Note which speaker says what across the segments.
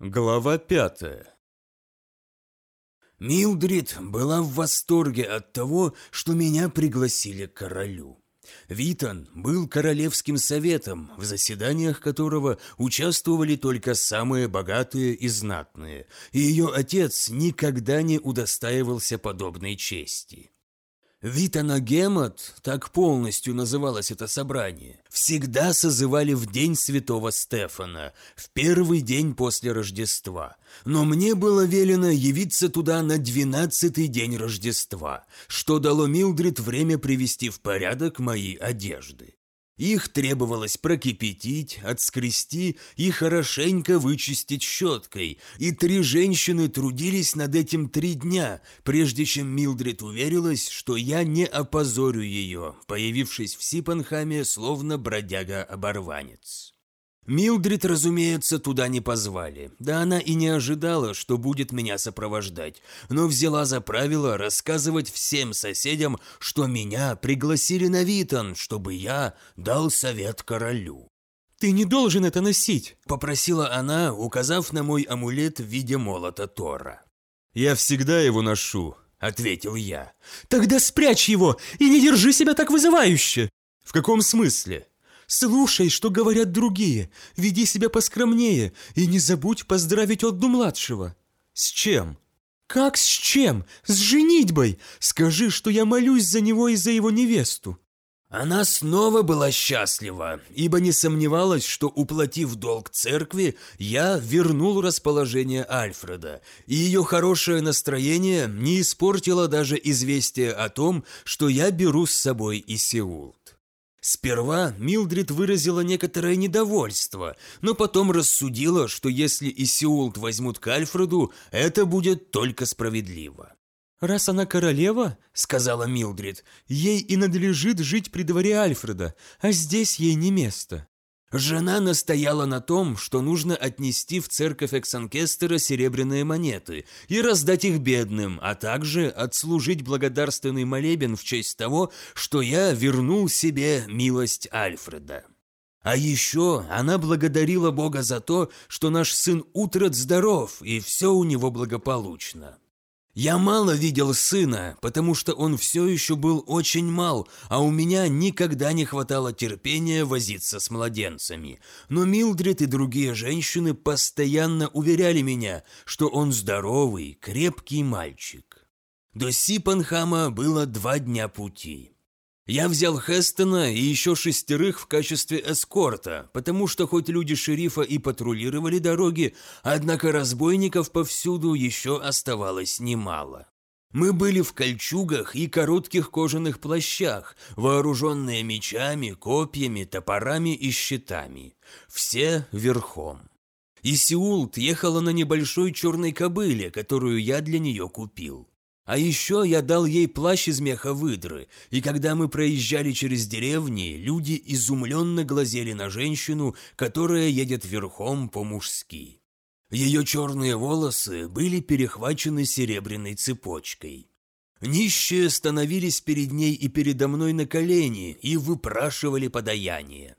Speaker 1: Глава пятая
Speaker 2: Милдрид была в восторге от того, что меня пригласили к королю. Витон был королевским советом, в заседаниях которого участвовали только самые богатые и знатные, и ее отец никогда не удостаивался подобной чести. Витанагемот, так полностью называлось это собрание, всегда созывали в день святого Стефана, в первый день после Рождества. Но мне было велено явиться туда на двенадцатый день Рождества, что дало Милдрид время привести в порядок мои одежды. Их требовалось прокипятить, отскрести и хорошенько вычистить щеткой, и три женщины трудились над этим три дня, прежде чем Милдред уверилась, что я не опозорю ее, появившись в Сипанхаме словно бродяга-оборванец. Милдрид, разумеется, туда не позвали. Да она и не ожидала, что будет меня сопровождать, но взяла за правило рассказывать всем соседям, что меня пригласили на Витон, чтобы я дал совет королю.
Speaker 3: «Ты не должен это носить», —
Speaker 2: попросила она, указав на мой амулет в виде молота Тора.
Speaker 1: «Я всегда его ношу», —
Speaker 2: ответил я.
Speaker 3: «Тогда спрячь его и не держи себя так вызывающе!»
Speaker 1: «В каком смысле?»
Speaker 3: Слушай, что говорят другие, веди себя поскромнее и не забудь поздравить Отду младшего.
Speaker 1: С чем?
Speaker 3: Как с чем? С женитьбой. Скажи, что я молюсь за него и за его невесту.
Speaker 2: Она снова была счастлива, ибо не сомневалась, что, уплатив долг церкви, я вернул расположение Альфреда, и ее хорошее настроение не испортило даже известие о том, что я беру с собой и Сеул. Сперва Милдрид выразила некоторое недовольство, но потом рассудила, что если и Сеулт возьмут к Альфреду, это будет только справедливо.
Speaker 3: «Раз она королева, — сказала Милдрид, — ей и надлежит жить при дворе Альфреда, а здесь ей не место».
Speaker 2: Жена настояла на том, что нужно отнести в церковь Эксанкестера серебряные монеты и раздать их бедным, а также отслужить благодарственный молебен в честь того, что я вернул себе милость Альфреда. А еще она благодарила Бога за то, что наш сын Утрат здоров и все у него благополучно. Я мало видел сына, потому что он все еще был очень мал, а у меня никогда не хватало терпения возиться с младенцами. Но Милдред и другие женщины постоянно уверяли меня, что он здоровый, крепкий мальчик. До Сипанхама было два дня пути. Я взял Хестона и еще шестерых в качестве эскорта, потому что хоть люди шерифа и патрулировали дороги, однако разбойников повсюду еще оставалось немало. Мы были в кольчугах и коротких кожаных плащах, вооруженные мечами, копьями, топорами и щитами. Все верхом. И Сеулт ехала на небольшой черной кобыле, которую я для нее купил. А еще я дал ей плащ из меха выдры, и когда мы проезжали через деревни, люди изумленно глазели на женщину, которая едет верхом по-мужски. Ее черные волосы были перехвачены серебряной цепочкой. Нищие становились перед ней и передо мной на колени и выпрашивали подаяние.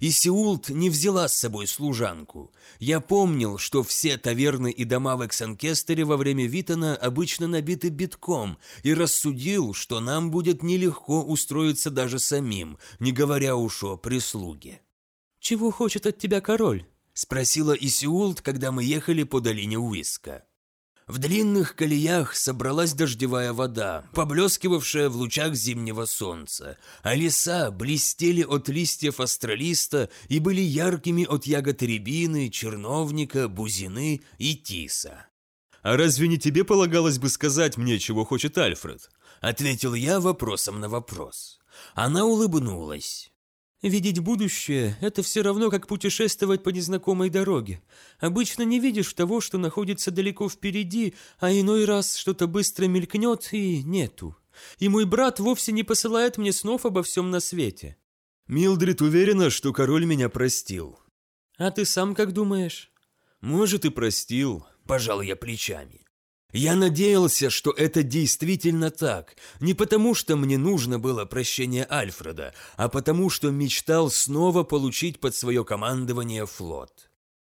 Speaker 2: И Сеулт не взяла с собой служанку. Я помнил, что все таверны и дома в Эксанкестере во время Витона обычно набиты битком, и рассудил, что нам будет нелегко устроиться даже самим, не говоря уж о прислуге.
Speaker 3: «Чего хочет от тебя король?»
Speaker 2: – спросила Исиулт, когда мы ехали по долине Уиска. В длинных колеях собралась дождевая вода, поблескивавшая в лучах зимнего солнца, а леса блестели от листьев астролиста и были яркими от ягод рябины, черновника, бузины и тиса.
Speaker 1: «А разве не тебе полагалось бы сказать мне, чего хочет Альфред?»
Speaker 2: – ответил я вопросом на вопрос. Она улыбнулась.
Speaker 3: Видеть будущее – это все равно, как путешествовать по незнакомой дороге. Обычно не видишь того, что находится далеко впереди, а иной раз что-то быстро мелькнет и нету. И мой брат вовсе не посылает мне снов обо всем на свете.
Speaker 1: Милдрид уверена, что король меня простил.
Speaker 3: А ты сам как думаешь?
Speaker 1: Может, и простил,
Speaker 2: пожал я плечами. Я надеялся, что это действительно так, не потому что мне нужно было прощение Альфреда, а потому что мечтал снова получить под свое командование флот.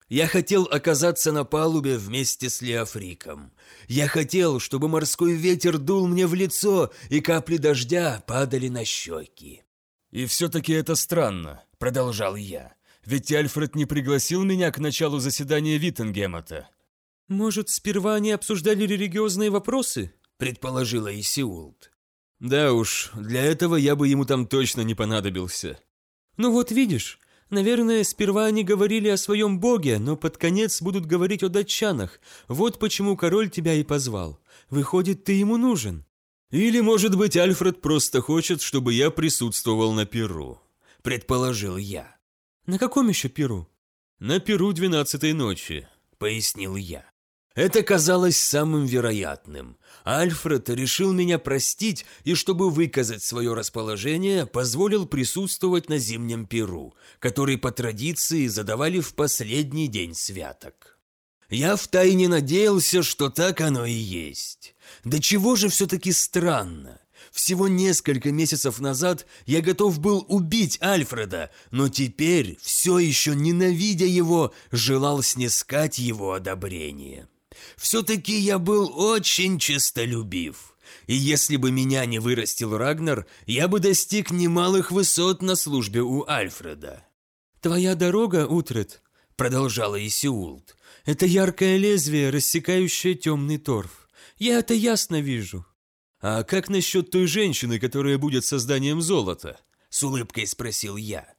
Speaker 2: Я хотел оказаться на палубе вместе с Леофриком. Я хотел, чтобы морской ветер дул мне в лицо, и капли дождя падали на щеки.
Speaker 1: «И все-таки это странно», — продолжал я. «Ведь Альфред не пригласил меня к началу заседания Виттенгема-то».
Speaker 3: «Может, сперва они обсуждали религиозные вопросы?»
Speaker 2: — предположила Исиулт.
Speaker 1: «Да уж, для этого я бы ему там точно не понадобился».
Speaker 3: «Ну вот видишь, Наверное, сперва они говорили о своем боге, но под конец будут говорить о датчанах. Вот почему король тебя и позвал. Выходит, ты ему нужен.
Speaker 1: Или, может быть, Альфред просто хочет, чтобы я присутствовал на Перу,
Speaker 2: предположил я.
Speaker 3: На каком еще Перу?
Speaker 1: На Перу двенадцатой ночи,
Speaker 2: пояснил я. Это казалось самым вероятным. Альфред решил меня простить и, чтобы выказать свое расположение, позволил присутствовать на зимнем перу, который по традиции задавали в последний день святок. Я втайне надеялся, что так оно и есть. Да чего же все-таки странно? Всего несколько месяцев назад я готов был убить Альфреда, но теперь, все еще ненавидя его, желал снискать его одобрение. Все-таки я был очень честолюбив. И если бы меня не вырастил Рагнар, я бы достиг немалых высот на службе у Альфреда.
Speaker 3: «Твоя дорога, Утрет», — продолжала Исиулт, — «это яркое лезвие, рассекающее темный торф. Я это ясно вижу».
Speaker 1: «А как насчет той женщины, которая будет созданием золота?»
Speaker 2: — с улыбкой спросил я.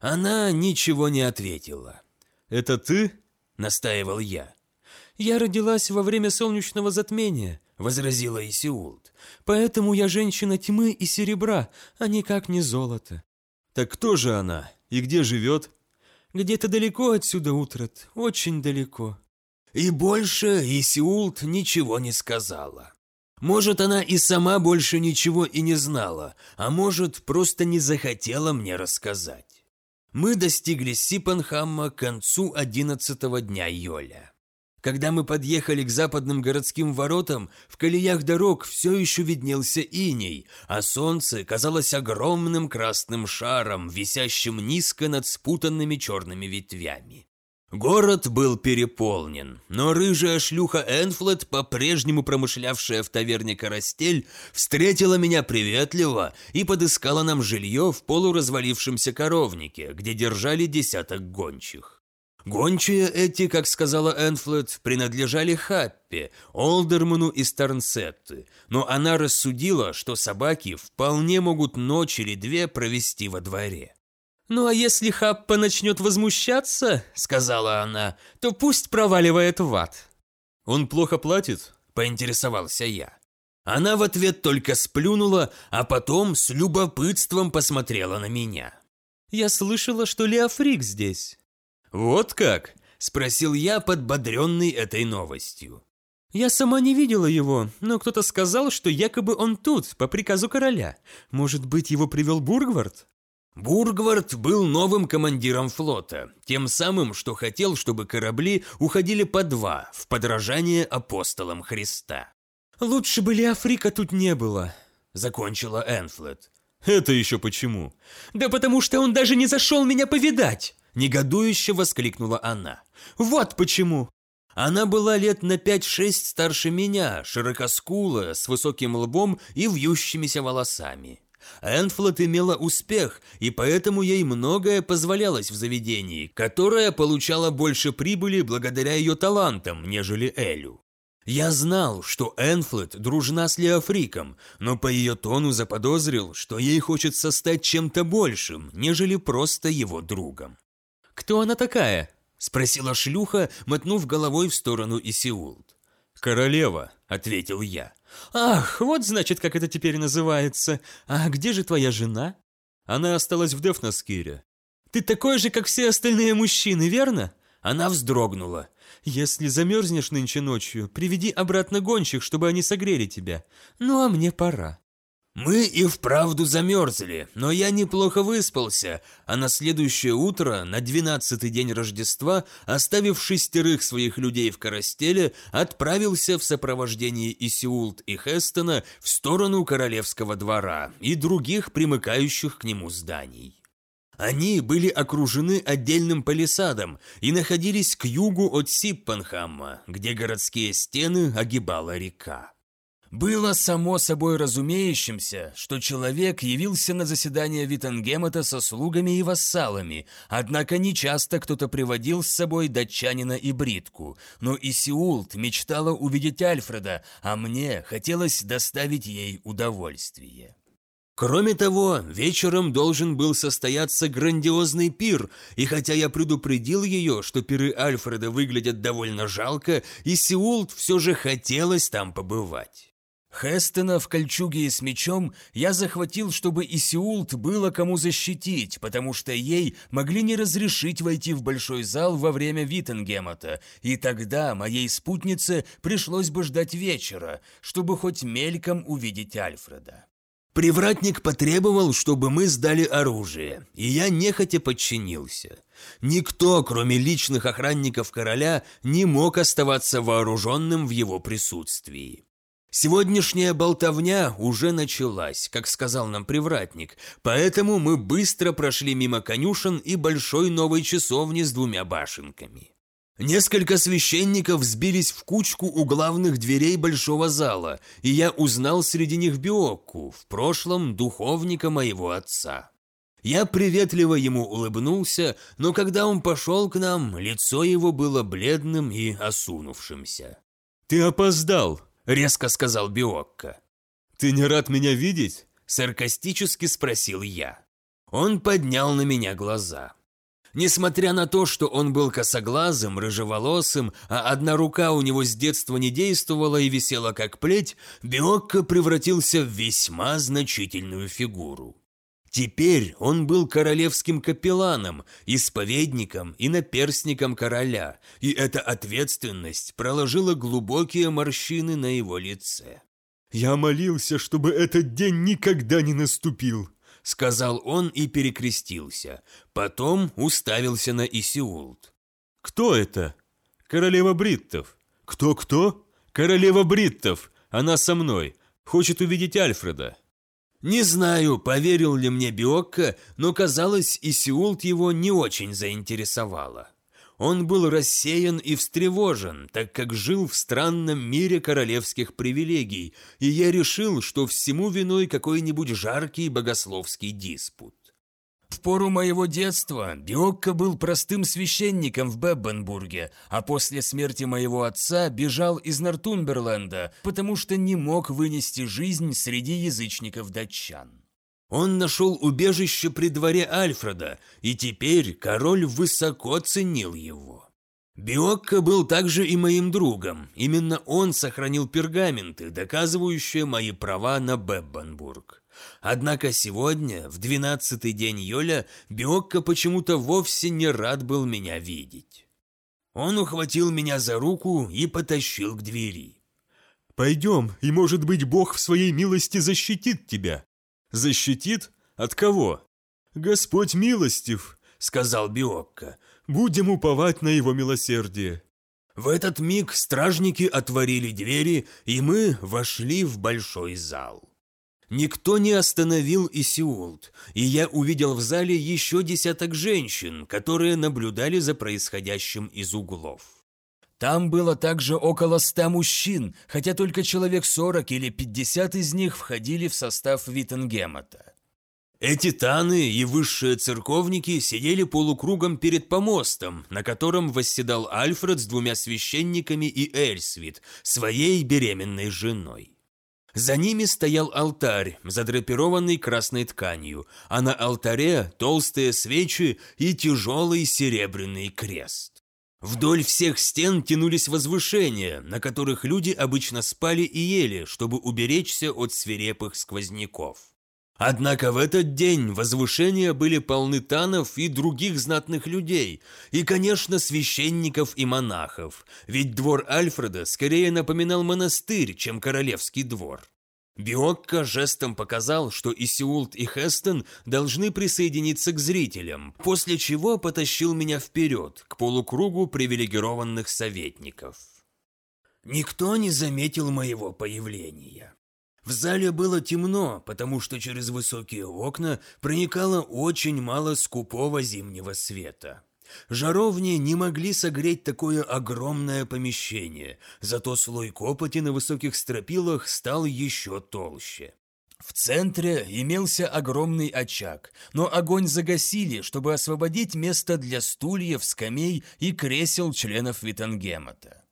Speaker 2: Она ничего не ответила.
Speaker 1: «Это ты?»
Speaker 2: — настаивал я.
Speaker 3: «Я родилась во время солнечного затмения», — возразила Исиулт. «Поэтому я женщина тьмы и серебра, а никак не золото».
Speaker 1: «Так кто же она? И где живет?»
Speaker 3: «Где-то далеко отсюда, Утрат, очень далеко».
Speaker 2: И больше Исиулт ничего не сказала. Может, она и сама больше ничего и не знала, а может, просто не захотела мне рассказать. Мы достигли Сипанхамма к концу одиннадцатого дня Йоля. Когда мы подъехали к западным городским воротам, в колеях дорог все еще виднелся иней, а солнце казалось огромным красным шаром, висящим низко над спутанными черными ветвями. Город был переполнен, но рыжая шлюха Энфлет, по-прежнему промышлявшая в таверне «Карастель», встретила меня приветливо и подыскала нам жилье в полуразвалившемся коровнике, где держали десяток гончих. Гончие эти, как сказала Энфлет, принадлежали Хаппе, Олдерману и Старнсетты, но она рассудила, что собаки вполне могут ночь или две провести во дворе.
Speaker 3: «Ну а если Хаппа начнет возмущаться, — сказала она, — то пусть проваливает в ад».
Speaker 1: «Он плохо платит?»
Speaker 2: — поинтересовался я. Она в ответ только сплюнула, а потом с любопытством посмотрела на меня.
Speaker 3: «Я слышала, что Леофрик здесь».
Speaker 1: «Вот как?»
Speaker 2: – спросил я, подбодренный этой новостью.
Speaker 3: «Я сама не видела его, но кто-то сказал, что якобы он тут, по приказу короля. Может быть, его привел Бургвард?»
Speaker 2: Бургвард был новым командиром флота, тем самым, что хотел, чтобы корабли уходили по два, в подражание апостолам Христа.
Speaker 3: «Лучше бы Леофрика тут не было», –
Speaker 2: закончила Энфлет.
Speaker 1: «Это еще почему?»
Speaker 3: «Да потому что он даже не зашел меня повидать!»
Speaker 2: Негодующе воскликнула она.
Speaker 3: «Вот почему!»
Speaker 2: Она была лет на пять-шесть старше меня, широкоскулая, с высоким лбом и вьющимися волосами. Энфлот имела успех, и поэтому ей многое позволялось в заведении, которое получало больше прибыли благодаря ее талантам, нежели Элю. Я знал, что Энфлет дружна с Леофриком, но по ее тону заподозрил, что ей хочется стать чем-то большим, нежели просто его другом.
Speaker 3: «Кто она такая?»
Speaker 2: – спросила шлюха, мотнув головой в сторону Исиулт.
Speaker 1: «Королева», –
Speaker 2: ответил я.
Speaker 3: «Ах, вот значит, как это теперь называется. А где же твоя жена?»
Speaker 1: «Она осталась в Дефнаскире».
Speaker 3: «Ты такой же, как все остальные мужчины, верно?»
Speaker 2: Она вздрогнула.
Speaker 3: «Если замерзнешь нынче ночью, приведи обратно гонщик, чтобы они согрели тебя. Ну, а мне пора».
Speaker 2: Мы и вправду замерзли, но я неплохо выспался, а на следующее утро, на двенадцатый день Рождества, оставив шестерых своих людей в Карастеле, отправился в сопровождении Исиулт и Хестона в сторону Королевского двора и других примыкающих к нему зданий. Они были окружены отдельным палисадом и находились к югу от Сиппенхамма, где городские стены огибала река.
Speaker 1: Было само собой разумеющимся, что человек явился на заседание Виттенгемета со слугами и вассалами, однако нечасто кто-то приводил с собой датчанина и бритку, но и Сеулт мечтала увидеть Альфреда, а мне хотелось доставить ей удовольствие.
Speaker 2: Кроме того, вечером должен был состояться грандиозный пир, и хотя я предупредил ее, что пиры Альфреда выглядят довольно жалко, и Сеулт все же хотелось там побывать.
Speaker 1: Хестена в кольчуге и с мечом я захватил, чтобы Исиулт было кому защитить, потому что ей могли не разрешить войти в большой зал во время Виттенгемата, и тогда моей спутнице пришлось бы ждать вечера, чтобы хоть мельком увидеть Альфреда.
Speaker 2: Привратник потребовал, чтобы мы сдали оружие, и я нехотя подчинился. Никто, кроме личных охранников короля, не мог оставаться вооруженным в его присутствии. Сегодняшняя болтовня уже началась, как сказал нам привратник, поэтому мы быстро прошли мимо конюшен и большой новой часовни с двумя башенками. Несколько священников сбились в кучку у главных дверей большого зала, и я узнал среди них Биокку, в прошлом духовника моего отца. Я приветливо ему улыбнулся, но когда он пошел к нам, лицо его было бледным и осунувшимся.
Speaker 1: «Ты опоздал»,
Speaker 2: резко сказал Биокко.
Speaker 1: «Ты не рад меня видеть?»
Speaker 2: – саркастически спросил я. Он поднял на меня глаза. Несмотря на то, что он был косоглазым, рыжеволосым, а одна рука у него с детства не действовала и висела как плеть, Биокко превратился в весьма значительную фигуру. Теперь он был королевским капелланом, исповедником и наперстником короля, и эта ответственность проложила глубокие морщины на его лице.
Speaker 1: «Я молился, чтобы этот день никогда не наступил», —
Speaker 2: сказал он и перекрестился. Потом уставился на Исиулт.
Speaker 1: «Кто это?» «Королева Бриттов». «Кто-кто?» «Королева Бриттов. Она со мной. Хочет увидеть Альфреда».
Speaker 2: Не знаю, поверил ли мне Биокко, но казалось, и Сеулт его не очень заинтересовало. Он был рассеян и встревожен, так как жил в странном мире королевских привилегий, и я решил, что всему виной какой-нибудь жаркий богословский диспут.
Speaker 1: В пору моего детства Биокко был простым священником в Беббенбурге, а после смерти моего отца бежал из Нортумберленда, потому что не мог вынести жизнь среди язычников-датчан.
Speaker 2: Он нашел убежище при дворе Альфреда, и теперь король высоко ценил его. Биокко был также и моим другом, именно он сохранил пергаменты, доказывающие мои права на Беббенбург. Однако сегодня, в двенадцатый день Йоля, Биокко почему-то вовсе не рад был меня видеть. Он ухватил меня за руку и потащил к двери.
Speaker 1: «Пойдем, и, может быть, Бог в своей милости защитит тебя». «Защитит? От кого?» «Господь милостив», — сказал Биокко. «Будем уповать на его милосердие».
Speaker 2: В этот миг стражники отворили двери, и мы вошли в большой зал. Никто не остановил Исиулт, и я увидел в зале еще десяток женщин, которые наблюдали за происходящим из углов. Там было также около ста мужчин, хотя только человек сорок или пятьдесят из них входили в состав Виттенгемата. Эти таны и высшие церковники сидели полукругом перед помостом, на котором восседал Альфред с двумя священниками и Эльсвит, своей беременной женой. За ними стоял алтарь, задрапированный красной тканью, а на алтаре толстые свечи и тяжелый серебряный крест. Вдоль всех стен тянулись возвышения, на которых люди обычно спали и ели, чтобы уберечься от свирепых сквозняков. Однако в этот день возвышения были полны танов и других знатных людей, и, конечно, священников и монахов, ведь двор Альфреда скорее напоминал монастырь, чем королевский двор. Биокко жестом показал, что Исиулт и Хестон должны присоединиться к зрителям, после чего потащил меня вперед, к полукругу привилегированных советников. Никто не заметил моего появления. В зале было темно, потому что через высокие окна проникало очень мало скупого зимнего света. Жаровни не могли согреть такое огромное помещение, зато слой копоти на высоких стропилах стал еще толще.
Speaker 1: В центре имелся огромный очаг, но огонь загасили, чтобы освободить место для стульев, скамей и кресел членов Витангемата.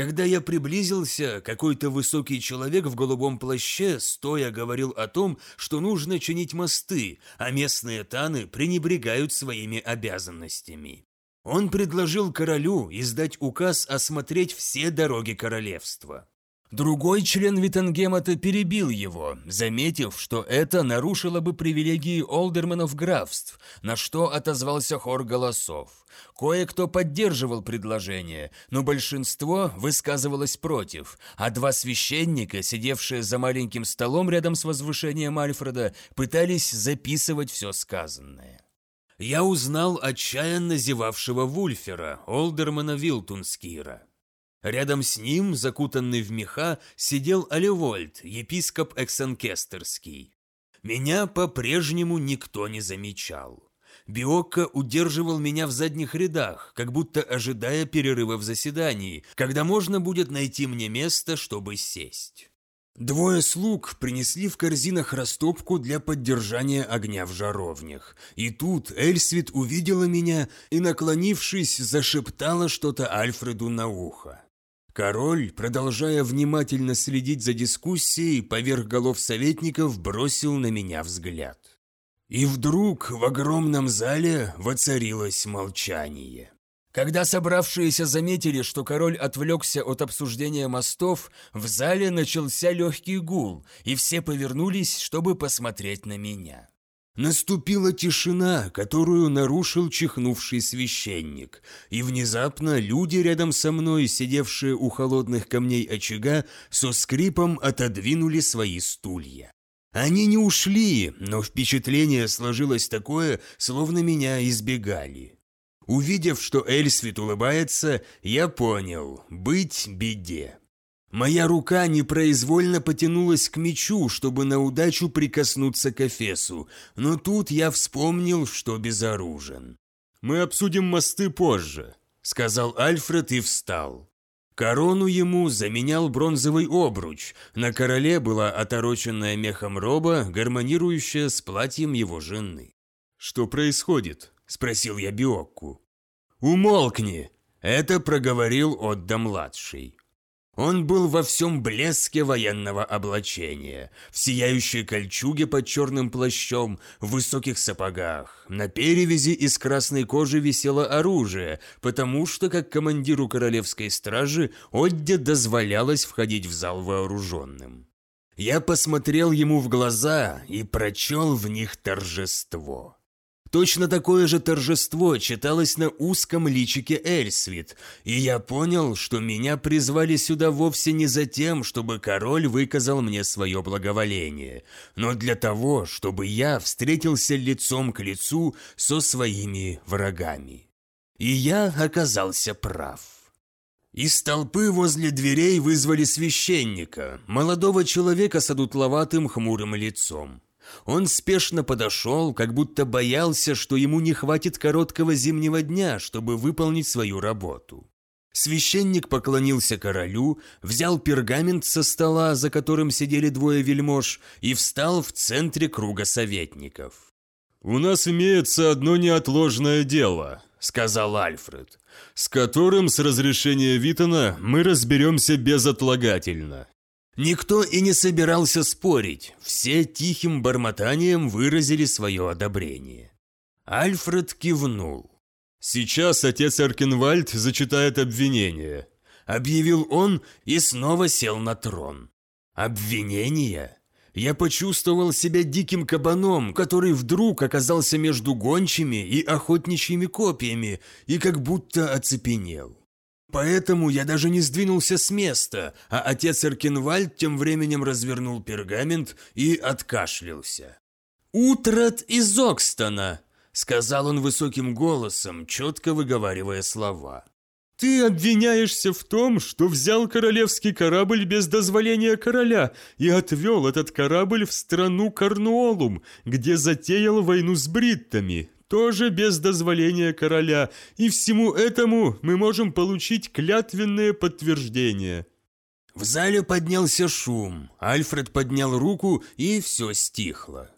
Speaker 2: Когда я приблизился, какой-то высокий человек в голубом плаще стоя говорил о том, что нужно чинить мосты, а местные таны пренебрегают своими обязанностями. Он предложил королю издать указ осмотреть все дороги королевства.
Speaker 1: Другой член Виттенгемата перебил его, заметив, что это нарушило бы привилегии олдерменов графств, на что отозвался хор голосов. Кое-кто поддерживал предложение, но большинство высказывалось против, а два священника, сидевшие за маленьким столом рядом с возвышением Альфреда, пытались записывать все сказанное.
Speaker 2: Я узнал отчаянно зевавшего Вульфера, олдермана Вилтунскира. Рядом с ним, закутанный в меха, сидел Оливольд, епископ Эксенкестерский. Меня по-прежнему никто не замечал. Биокко удерживал меня в задних рядах, как будто ожидая перерыва в заседании, когда можно будет найти мне место, чтобы сесть. Двое слуг принесли в корзинах растопку для поддержания огня в жаровнях. И тут Эльсвит увидела меня и, наклонившись, зашептала что-то Альфреду на ухо. Король, продолжая внимательно следить за дискуссией, поверх голов советников бросил на меня взгляд. И вдруг в огромном зале воцарилось молчание.
Speaker 1: Когда собравшиеся заметили, что король отвлекся от обсуждения мостов, в зале начался легкий гул, и все повернулись, чтобы посмотреть на меня.
Speaker 2: Наступила тишина, которую нарушил чихнувший священник, и внезапно люди рядом со мной, сидевшие у холодных камней очага, со скрипом отодвинули свои стулья. Они не ушли, но впечатление сложилось такое, словно меня избегали. Увидев, что Эльсвит улыбается, я понял – быть беде. Моя рука непроизвольно потянулась к мечу, чтобы на удачу прикоснуться к Эфесу, но тут я вспомнил, что безоружен. «Мы обсудим мосты позже», — сказал Альфред и встал. Корону ему заменял бронзовый обруч, на короле была отороченная мехом роба, гармонирующая с платьем его жены. «Что происходит?» – спросил я Биокку. «Умолкни!» – это проговорил Отда-младший. Он был во всем блеске военного облачения, в сияющей кольчуге под черным плащом, в высоких сапогах. На перевязи из красной кожи висело оружие, потому что, как командиру королевской стражи, Одде дозволялось входить в зал вооруженным. Я посмотрел ему в глаза и прочел в них торжество. Точно такое же торжество читалось на узком личике Эльсвит, и я понял, что меня призвали сюда вовсе не за тем, чтобы король выказал мне свое благоволение, но для того, чтобы я встретился лицом к лицу со своими врагами. И я оказался прав. Из толпы возле дверей вызвали священника, молодого человека с одутловатым хмурым лицом. Он спешно подошел, как будто боялся, что ему не хватит короткого зимнего дня, чтобы выполнить свою работу. Священник поклонился королю, взял пергамент со стола, за которым сидели двое вельмож, и встал в центре круга советников.
Speaker 4: «У нас имеется одно неотложное дело», — сказал Альфред, «с которым с разрешения Витона мы разберемся безотлагательно.
Speaker 2: Никто и не собирался спорить, все тихим бормотанием выразили свое одобрение. Альфред кивнул.
Speaker 4: «Сейчас отец Аркенвальд зачитает обвинение», —
Speaker 2: объявил он и снова сел на трон. «Обвинение?» Я почувствовал себя диким кабаном, который вдруг оказался между гончими и охотничьими копьями и как будто оцепенел. Поэтому я даже не сдвинулся с места, а отец Эркинвальд тем временем развернул пергамент и откашлялся. «Утрат из Окстона!» — сказал он высоким голосом, четко выговаривая слова.
Speaker 4: Ты обвиняешься в том, что взял королевский корабль без дозволения короля и отвел этот корабль в страну Корнуолум, где затеял войну с бриттами, тоже без дозволения короля, и всему этому мы можем получить клятвенное подтверждение».
Speaker 2: В зале поднялся шум, Альфред поднял руку, и все стихло.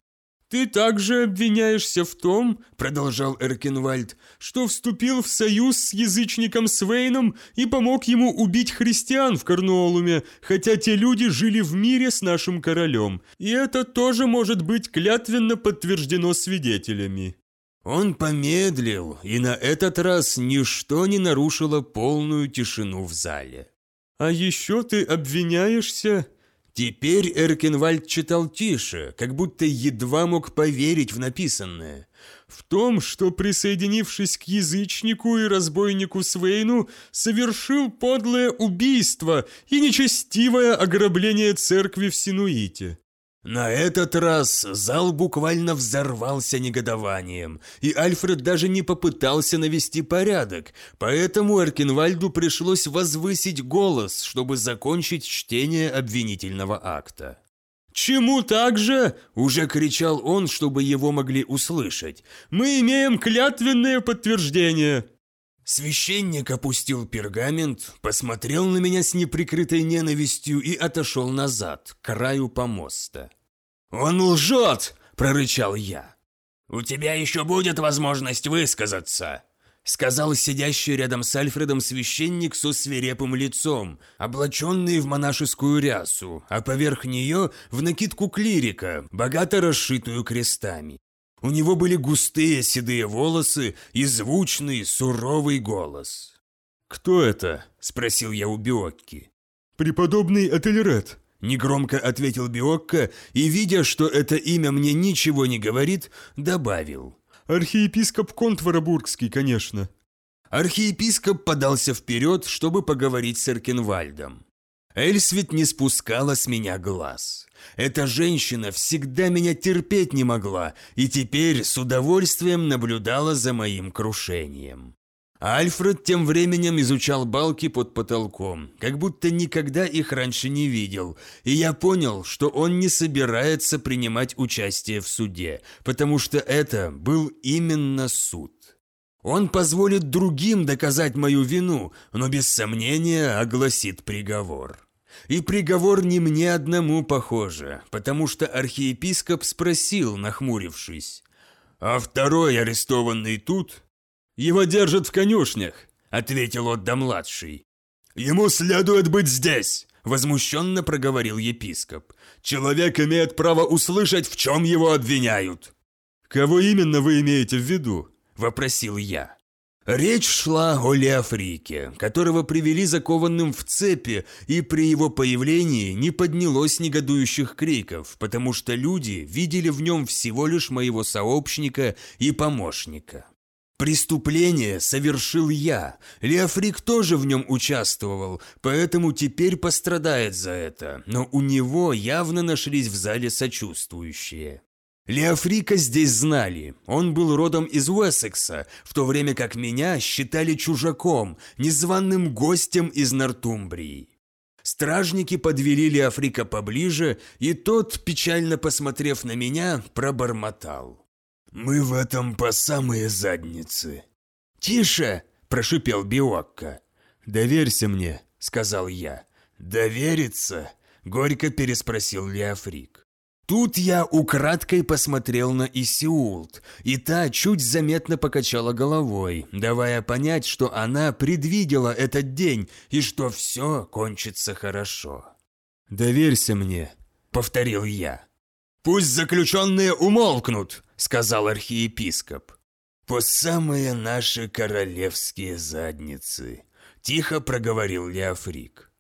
Speaker 4: «Ты также обвиняешься в том, — продолжал Эркенвальд, — что вступил в союз с язычником Свейном и помог ему убить христиан в Корнуолуме, хотя те люди жили в мире с нашим королем, и это тоже может быть клятвенно подтверждено свидетелями».
Speaker 2: Он помедлил, и на этот раз ничто не нарушило полную тишину в зале.
Speaker 4: «А еще ты обвиняешься
Speaker 2: Теперь Эркенвальд читал тише, как будто едва мог поверить в написанное.
Speaker 4: В том, что, присоединившись к язычнику и разбойнику Свейну, совершил подлое убийство и нечестивое ограбление церкви в Синуите.
Speaker 2: На этот раз зал буквально взорвался негодованием, и Альфред даже не попытался навести порядок, поэтому Эркинвальду пришлось возвысить голос, чтобы закончить чтение обвинительного акта.
Speaker 4: «Чему так же?» – уже кричал он, чтобы его могли услышать. «Мы имеем клятвенное подтверждение!»
Speaker 2: Священник опустил пергамент, посмотрел на меня с неприкрытой ненавистью и отошел назад, к краю помоста.
Speaker 1: «Он лжет!» – прорычал я.
Speaker 2: «У тебя еще будет возможность высказаться!» Сказал сидящий рядом с Альфредом священник со свирепым лицом, облаченный в монашескую рясу, а поверх нее в накидку клирика, богато расшитую крестами. У него были густые седые волосы и звучный суровый голос.
Speaker 4: «Кто это?»
Speaker 2: – спросил я у Биокки.
Speaker 4: «Преподобный Ательред», –
Speaker 2: негромко ответил Биокка и, видя, что это имя мне ничего не говорит, добавил.
Speaker 4: «Архиепископ Контварабургский, конечно».
Speaker 2: Архиепископ подался вперед, чтобы поговорить с Эркенвальдом. Эльсвит не спускала с меня глаз. Эта женщина всегда меня терпеть не могла и теперь с удовольствием наблюдала за моим крушением. Альфред тем временем изучал балки под потолком, как будто никогда их раньше не видел, и я понял, что он не собирается принимать участие в суде, потому что это был именно суд. Он позволит другим доказать мою вину, но без сомнения огласит приговор. И приговор не мне одному похоже, потому что архиепископ спросил, нахмурившись. «А второй арестованный тут?»
Speaker 4: «Его держат в конюшнях», —
Speaker 2: ответил Отда-младший.
Speaker 1: «Ему следует быть здесь», —
Speaker 2: возмущенно проговорил епископ.
Speaker 1: «Человек имеет право услышать, в чем его обвиняют».
Speaker 4: «Кого именно вы имеете в виду?»
Speaker 2: – вопросил я. Речь шла о Леофрике, которого привели закованным в цепи, и при его появлении не поднялось негодующих криков, потому что люди видели в нем всего лишь моего сообщника и помощника. Преступление совершил я, Леофрик тоже в нем участвовал, поэтому теперь пострадает за это, но у него явно нашлись в зале сочувствующие. Леофрика здесь знали. Он был родом из Уэссекса, в то время как меня считали чужаком, незваным гостем из Нортумбрии. Стражники подвели Леофрика поближе, и тот, печально посмотрев на меня, пробормотал. «Мы в этом по самые задницы». «Тише!» – прошипел Биокко. «Доверься мне», – сказал я. «Довериться?» – горько переспросил Леофрик. Тут я украдкой посмотрел на Исиулт, и та чуть заметно покачала головой, давая понять, что она предвидела этот день и что все кончится хорошо.
Speaker 4: «Доверься мне», — повторил я.
Speaker 1: «Пусть заключенные умолкнут», — сказал архиепископ.
Speaker 2: «По самые наши королевские задницы», — тихо проговорил Леофрик.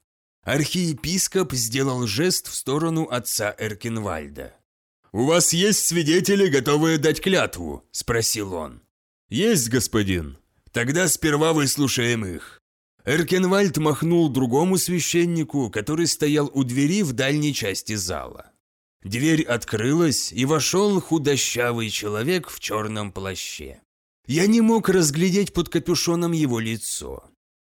Speaker 2: Архиепископ сделал жест в сторону отца Эркинвальда.
Speaker 1: «У вас есть свидетели, готовые дать клятву?» – спросил он.
Speaker 4: «Есть, господин».
Speaker 1: «Тогда сперва выслушаем их».
Speaker 2: Эркенвальд махнул другому священнику, который стоял у двери в дальней части зала. Дверь открылась, и вошел худощавый человек в черном плаще. Я не мог разглядеть под капюшоном его лицо.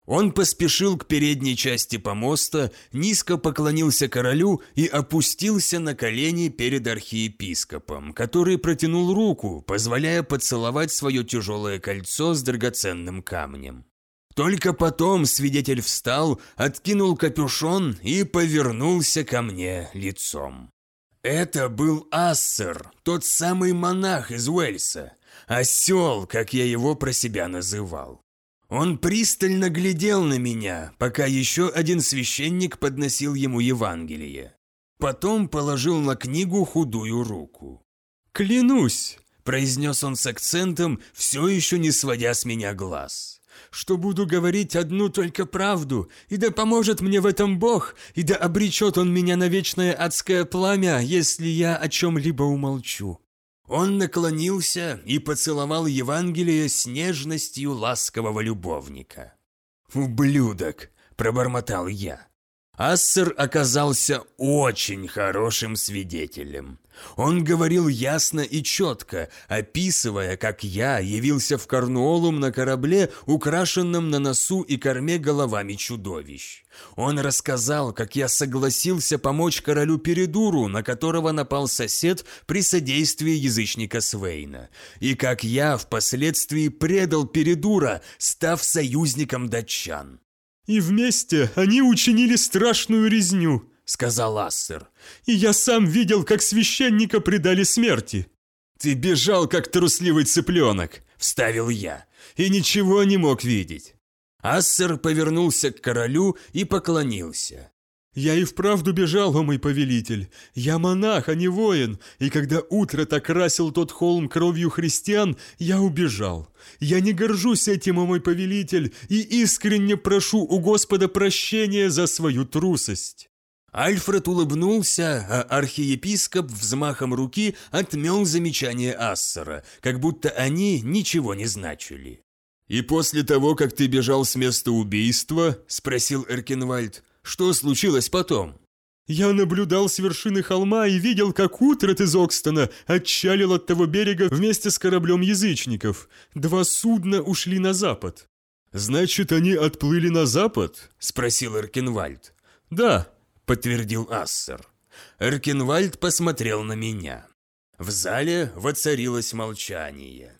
Speaker 2: Он поспешил к передней части помоста, низко поклонился королю и опустился на колени перед архиепископом, который протянул руку, позволяя поцеловать свое тяжелое кольцо с драгоценным камнем. Только потом свидетель встал, откинул капюшон и повернулся ко мне лицом. Это был Ассер, тот самый монах из Уэльса, осел, как я его про себя называл. Он пристально глядел на меня, пока еще один священник подносил ему Евангелие. Потом положил на книгу худую руку.
Speaker 4: «Клянусь!»
Speaker 2: – произнес он с акцентом, все еще не сводя с меня глаз.
Speaker 4: «Что буду говорить одну только правду, и да поможет мне в этом Бог, и да обречет Он меня на вечное адское пламя, если я о чем-либо умолчу».
Speaker 2: Он наклонился и поцеловал Евангелие с нежностью ласкового любовника. «Ублюдок!» – пробормотал я. Ассер оказался очень хорошим свидетелем. Он говорил ясно и четко, описывая, как я явился в Корнуолум на корабле, украшенном на носу и корме головами чудовищ. Он рассказал, как я согласился помочь королю Передуру, на которого напал сосед при содействии язычника Свейна, и как я впоследствии предал Передура, став союзником датчан.
Speaker 4: «И вместе они учинили страшную резню», —
Speaker 2: сказал Ассер.
Speaker 4: «И я сам видел, как священника предали смерти».
Speaker 2: «Ты бежал, как трусливый цыпленок», — вставил я, «и ничего не мог видеть». Ассер повернулся к королю и поклонился.
Speaker 4: «Я и вправду бежал, о мой повелитель. Я монах, а не воин, и когда утро так красил тот холм кровью христиан, я убежал. Я не горжусь этим, о мой повелитель, и искренне прошу у Господа прощения за свою трусость».
Speaker 2: Альфред улыбнулся, а архиепископ взмахом руки отмел замечание Ассера, как будто они ничего не значили.
Speaker 4: «И после того, как ты бежал с места убийства?» – спросил Эркенвальд.
Speaker 2: Что случилось потом?»
Speaker 4: «Я наблюдал с вершины холма и видел, как Утрат из Окстона отчалил от того берега вместе с кораблем язычников. Два судна ушли на запад». «Значит, они отплыли на запад?» – спросил Эркенвальд.
Speaker 2: «Да», – подтвердил Ассер. Эркенвальд посмотрел на меня. В зале воцарилось молчание.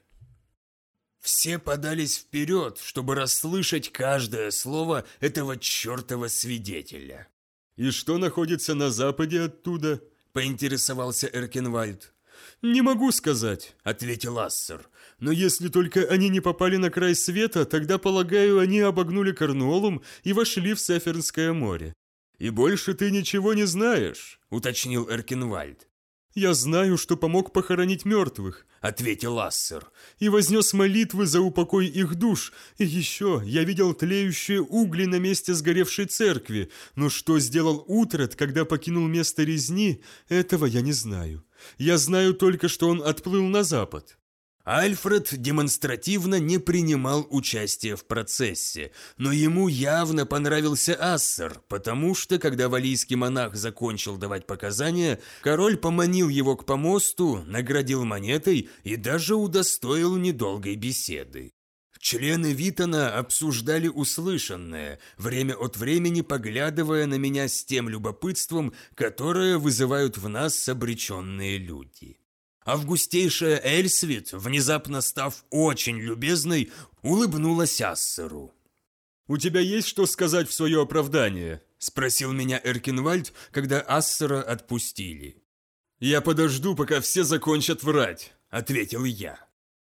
Speaker 2: Все подались вперед, чтобы расслышать каждое слово этого чертова свидетеля.
Speaker 4: «И что находится на западе оттуда?»
Speaker 2: – поинтересовался Эркенвальд.
Speaker 4: «Не могу сказать», – ответил Ассер. «Но если только они не попали на край света, тогда, полагаю, они обогнули Корнуолум и вошли в Сефернское море». «И больше ты ничего не знаешь», – уточнил Эркенвальд. «Я знаю, что помог похоронить мертвых», — ответил Ассер, «и вознес молитвы за упокой их душ. И еще я видел тлеющие угли на месте сгоревшей церкви, но что сделал Утрат, когда покинул место резни, этого я не знаю. Я знаю только, что он отплыл на запад».
Speaker 2: Альфред демонстративно не принимал участия в процессе, но ему явно понравился Ассер, потому что, когда валийский монах закончил давать показания, король поманил его к помосту, наградил монетой и даже удостоил недолгой беседы. Члены Витона обсуждали услышанное, время от времени поглядывая на меня с тем любопытством, которое вызывают в нас обреченные люди. Августейшая Эльсвит, внезапно став очень любезной, улыбнулась Ассеру.
Speaker 4: «У тебя есть что сказать в свое оправдание?» – спросил меня Эркинвальд, когда Ассера отпустили.
Speaker 2: «Я подожду, пока все закончат врать», – ответил я.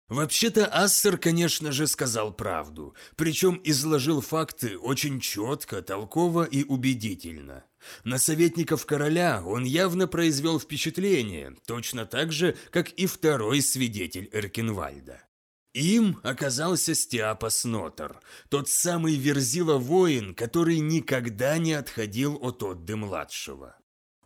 Speaker 2: Вообще-то Ассер, конечно же, сказал правду, причем изложил факты очень четко, толково и убедительно. На советников короля он явно произвел впечатление, точно так же, как и второй свидетель Эркинвальда. Им оказался Стиапас Нотор, тот самый Верзила-воин, который никогда не отходил от Отды-младшего.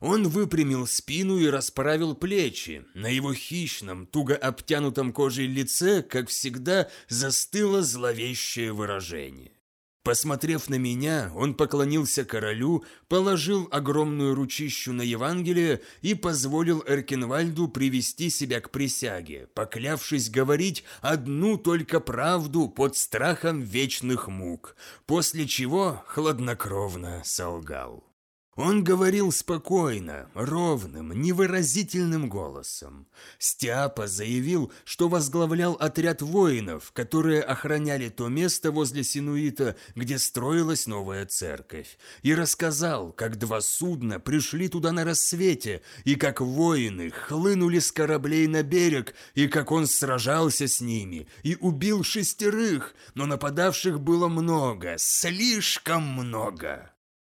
Speaker 2: Он выпрямил спину и расправил плечи. На его хищном, туго обтянутом кожей лице, как всегда, застыло зловещее выражение. Посмотрев на меня, он поклонился королю, положил огромную ручищу на Евангелие и позволил Эркенвальду привести себя к присяге, поклявшись говорить одну только правду под страхом вечных мук, после чего хладнокровно солгал. Он говорил спокойно, ровным, невыразительным голосом. Стяпа заявил, что возглавлял отряд воинов, которые охраняли то место возле Синуита, где строилась новая церковь, и рассказал, как два судна пришли туда на рассвете, и как воины хлынули с кораблей на берег, и как он сражался с ними, и убил шестерых, но нападавших было много, слишком много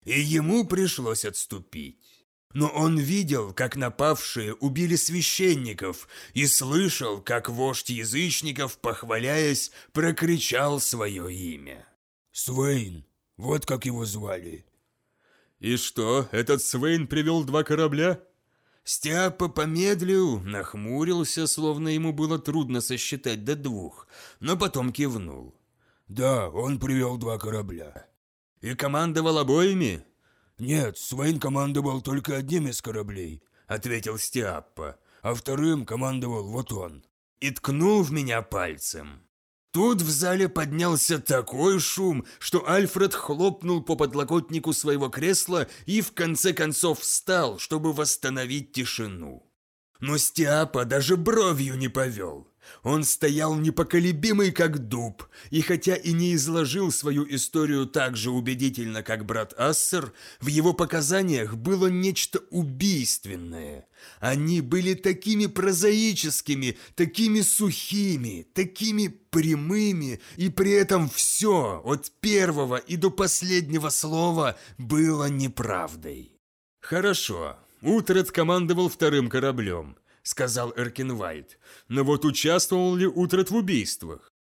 Speaker 2: и ему пришлось отступить. Но он видел, как напавшие убили священников, и слышал, как вождь язычников, похваляясь, прокричал свое имя.
Speaker 5: «Свейн, вот как его звали».
Speaker 4: «И что, этот Свейн привел два корабля?»
Speaker 2: Стяпа помедлил, нахмурился, словно ему было трудно сосчитать до двух, но потом кивнул.
Speaker 5: «Да, он привел два корабля».
Speaker 2: «И командовал обоими?»
Speaker 5: «Нет, Свейн командовал только одним из кораблей», — ответил Стиаппа, «а вторым командовал вот он».
Speaker 2: И ткнул в меня пальцем. Тут в зале поднялся такой шум, что Альфред хлопнул по подлокотнику своего кресла и в конце концов встал, чтобы восстановить тишину. Но Стиапа даже бровью не повел. Он стоял непоколебимый, как дуб, и хотя и не изложил свою историю так же убедительно, как брат Ассер, в его показаниях было нечто убийственное. Они были такими прозаическими, такими сухими, такими прямыми, и при этом все, от первого и до последнего слова, было неправдой.
Speaker 4: «Хорошо, Утред командовал вторым кораблем», — сказал Эркинвайт. «Но вот участвовал ли Утред в убийствах?»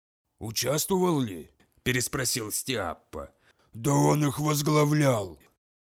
Speaker 5: «Участвовал ли?»
Speaker 2: — переспросил Стиаппа.
Speaker 5: «Да он их возглавлял».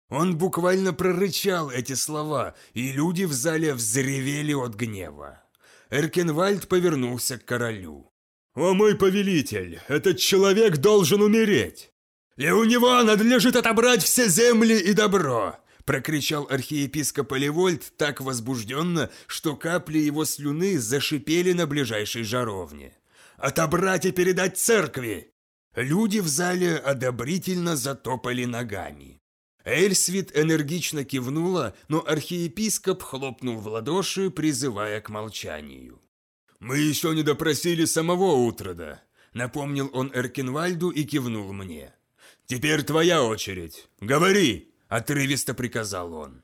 Speaker 2: Он буквально прорычал эти слова, и люди в зале взревели от гнева. Эркенвальд повернулся к королю.
Speaker 4: «О мой повелитель, этот человек должен умереть!»
Speaker 2: «И у него надлежит отобрать все земли и добро!» Прокричал архиепископ Оливольд так возбужденно, что капли его слюны зашипели на ближайшей жаровне. «Отобрать и передать церкви!» Люди в зале одобрительно затопали ногами. Эльсвит энергично кивнула, но архиепископ хлопнул в ладоши, призывая к молчанию.
Speaker 4: «Мы еще не допросили самого Утрода», —
Speaker 2: напомнил он Эркинвальду и кивнул мне.
Speaker 4: «Теперь твоя очередь. Говори!»
Speaker 2: – отрывисто приказал он.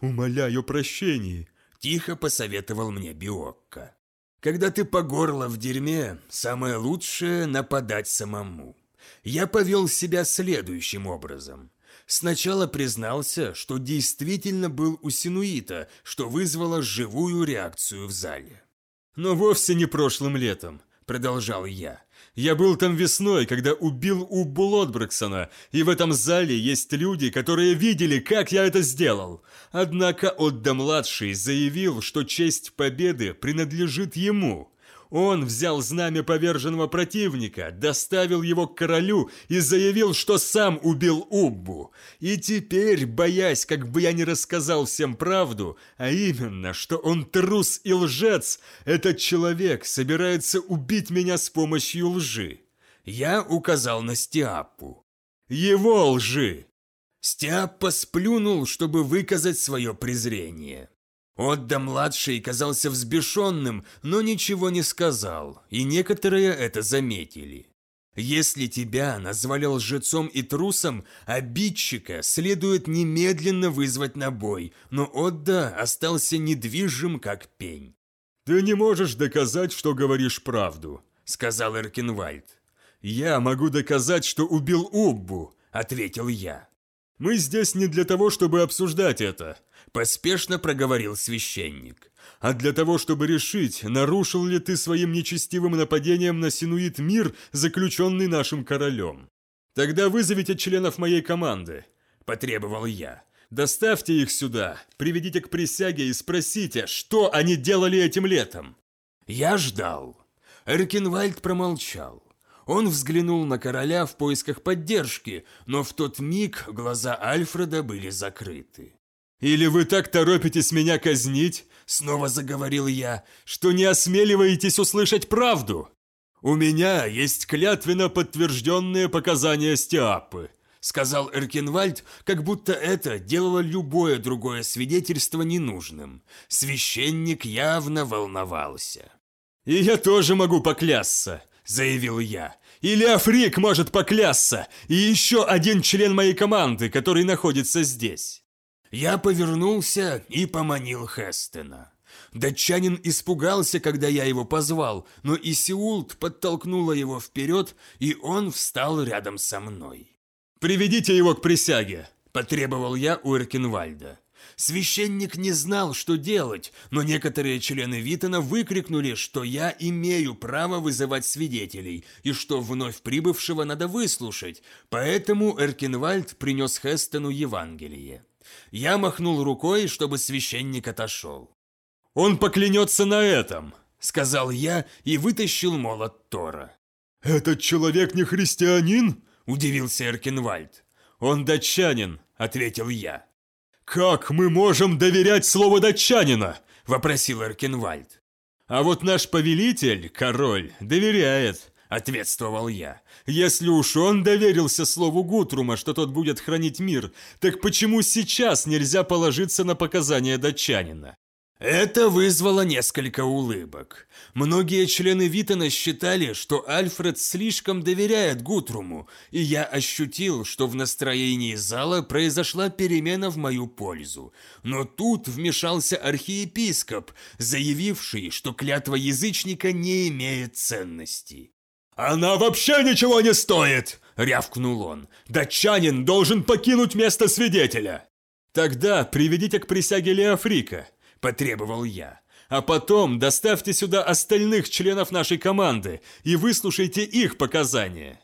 Speaker 4: «Умоляю прощения», –
Speaker 2: тихо посоветовал мне Биокко. «Когда ты по горло в дерьме, самое лучшее – нападать самому. Я повел себя следующим образом. Сначала признался, что действительно был у Синуита, что вызвало живую реакцию в зале.
Speaker 4: Но вовсе не прошлым летом, продолжал я. Я был там весной, когда убил у Лотбрексона, и в этом зале есть люди, которые видели, как я это сделал. Однако Отда-младший заявил, что честь победы принадлежит ему. Он взял знамя поверженного противника, доставил его к королю и заявил, что сам убил Уббу. И теперь, боясь, как бы я не рассказал всем правду, а именно, что он трус и лжец, этот человек собирается убить меня с помощью лжи.
Speaker 2: Я указал на Стиаппу.
Speaker 4: Его лжи!
Speaker 2: Стиаппа сплюнул, чтобы выказать свое презрение. Отда-младший казался взбешенным, но ничего не сказал, и некоторые это заметили. Если тебя назвали лжецом и трусом, обидчика следует немедленно вызвать на бой, но Отда остался недвижим, как пень.
Speaker 4: «Ты не можешь доказать, что говоришь правду», —
Speaker 2: сказал Эркинвальд.
Speaker 4: «Я могу доказать, что убил Уббу», — ответил я. «Мы здесь не для того, чтобы обсуждать это
Speaker 2: поспешно проговорил священник.
Speaker 4: «А для того, чтобы решить, нарушил ли ты своим нечестивым нападением на Синуит мир, заключенный нашим королем. Тогда вызовите членов моей команды», – потребовал я. «Доставьте их сюда, приведите к присяге и спросите, что они делали этим летом».
Speaker 2: Я ждал. Эркинвальд промолчал. Он взглянул на короля в поисках поддержки, но в тот миг глаза Альфреда были закрыты.
Speaker 4: «Или вы так торопитесь меня казнить?» — снова заговорил я, «что не осмеливаетесь услышать правду? У меня есть клятвенно подтвержденные показания Стиапы», — сказал Эркинвальд, как будто это делало любое другое свидетельство ненужным. Священник явно волновался. «И я тоже могу поклясться», — заявил я. «Или Африк может поклясться, и еще один член моей команды, который находится здесь».
Speaker 2: Я повернулся и поманил Хестена. Датчанин испугался, когда я его позвал, но Исиулт подтолкнула его вперед, и он встал рядом со мной.
Speaker 4: «Приведите его к присяге», –
Speaker 2: потребовал я у Эркинвальда. Священник не знал, что делать, но некоторые члены Витона выкрикнули, что я имею право вызывать свидетелей и что вновь прибывшего надо выслушать, поэтому Эркинвальд принес Хестену Евангелие. Я махнул рукой, чтобы священник отошел.
Speaker 4: «Он поклянется на этом», —
Speaker 2: сказал я и вытащил молот Тора.
Speaker 4: «Этот человек не христианин?»
Speaker 2: — удивился Эркинвальд.
Speaker 4: «Он датчанин», — ответил я. «Как мы можем доверять слову датчанина?» — вопросил Эркинвальд. «А вот наш повелитель, король, доверяет», — ответствовал я. Если уж он доверился слову Гутрума, что тот будет хранить мир, так почему сейчас нельзя положиться на показания датчанина?
Speaker 2: Это вызвало несколько улыбок. Многие члены Витона считали, что Альфред слишком доверяет Гутруму, и я ощутил, что в настроении зала произошла перемена в мою пользу. Но тут вмешался архиепископ, заявивший, что клятва язычника не имеет ценности.
Speaker 4: «Она вообще ничего не стоит!» – рявкнул он. «Датчанин должен покинуть место свидетеля!» «Тогда приведите к присяге Леофрика», – потребовал я. «А потом доставьте сюда остальных членов нашей команды и выслушайте их показания».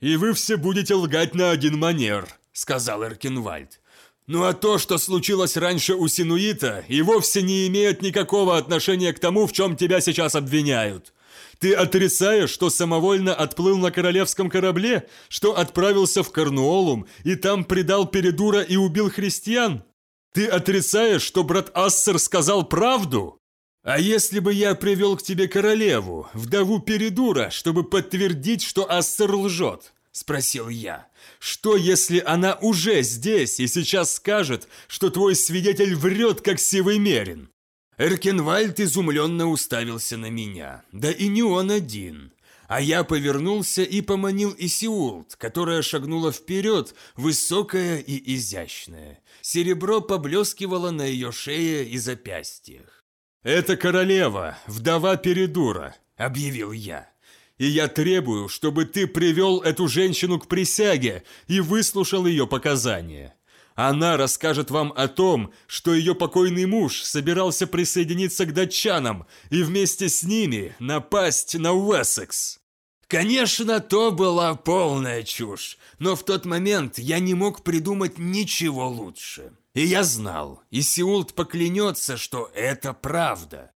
Speaker 4: «И вы все будете лгать на один манер», – сказал Эркинвальд. «Ну а то, что случилось раньше у Синуита, и вовсе не имеет никакого отношения к тому, в чем тебя сейчас обвиняют. Ты отрицаешь, что самовольно отплыл на королевском корабле, что отправился в Корнуолум и там предал Передура и убил христиан? Ты отрицаешь, что брат Ассер сказал правду? А если бы я привел к тебе королеву, вдову Передура, чтобы подтвердить, что Ассер лжет? Спросил я. Что, если она уже здесь и сейчас скажет, что твой свидетель врет, как сивый мерин?
Speaker 2: Эркенвальд изумленно уставился на меня. Да и не он один. А я повернулся и поманил Исиулт, которая шагнула вперед, высокая и изящная. Серебро поблескивало на ее шее и запястьях.
Speaker 4: «Это королева, вдова Передура», — объявил я. «И я требую, чтобы ты привел эту женщину к присяге и выслушал ее показания». Она расскажет вам о том, что ее покойный муж собирался присоединиться к датчанам и вместе с ними напасть на Уэссекс.
Speaker 2: Конечно, то была полная чушь, но в тот момент я не мог придумать ничего лучше. И я знал, и Сеулт поклянется, что это правда.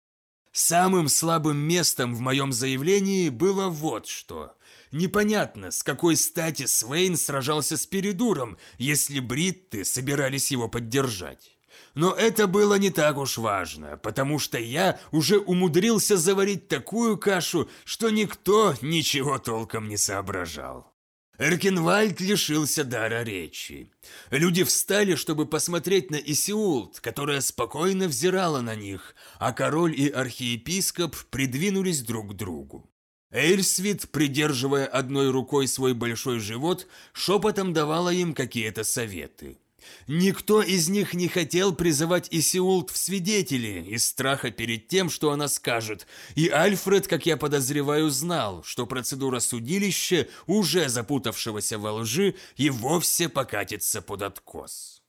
Speaker 2: Самым слабым местом в моем заявлении было вот что. Непонятно, с какой стати Свейн сражался с Передуром, если бритты собирались его поддержать. Но это было не так уж важно, потому что я уже умудрился заварить такую кашу, что никто ничего толком не соображал. Эркинвальд лишился дара речи. Люди встали, чтобы посмотреть на Исиулт, которая спокойно взирала на них, а король и архиепископ придвинулись друг к другу. Эльсвит, придерживая одной рукой свой большой живот, шепотом давала им какие-то советы. Никто из них не хотел призывать Исиулт в свидетели из страха перед тем, что она скажет, и Альфред, как я подозреваю, знал, что процедура судилища, уже запутавшегося во лжи, и вовсе покатится под откос.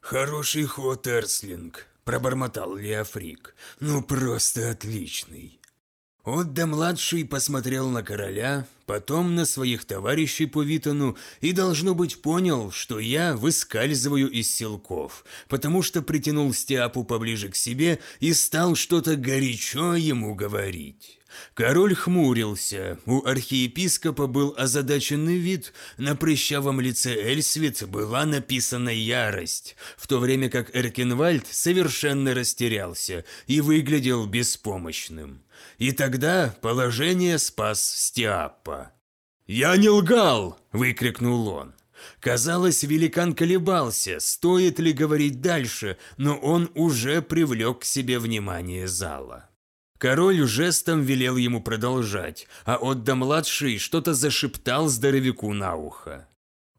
Speaker 5: «Хороший ход, Эрслинг», – пробормотал Леофрик. «Ну, просто отличный».
Speaker 2: Отда-младший посмотрел на короля, потом на своих товарищей по Витону и, должно быть, понял, что я выскальзываю из силков, потому что притянул Стиапу поближе к себе и стал что-то горячо ему говорить. Король хмурился, у архиепископа был озадаченный вид, на прыщавом лице Эльсвит была написана ярость, в то время как Эркенвальд совершенно растерялся и выглядел беспомощным. И тогда положение спас Стиаппа. «Я не лгал!» – выкрикнул он. Казалось, великан колебался, стоит ли говорить дальше, но он уже привлек к себе внимание зала. Король жестом велел ему продолжать, а Отда-младший что-то зашептал здоровяку на ухо.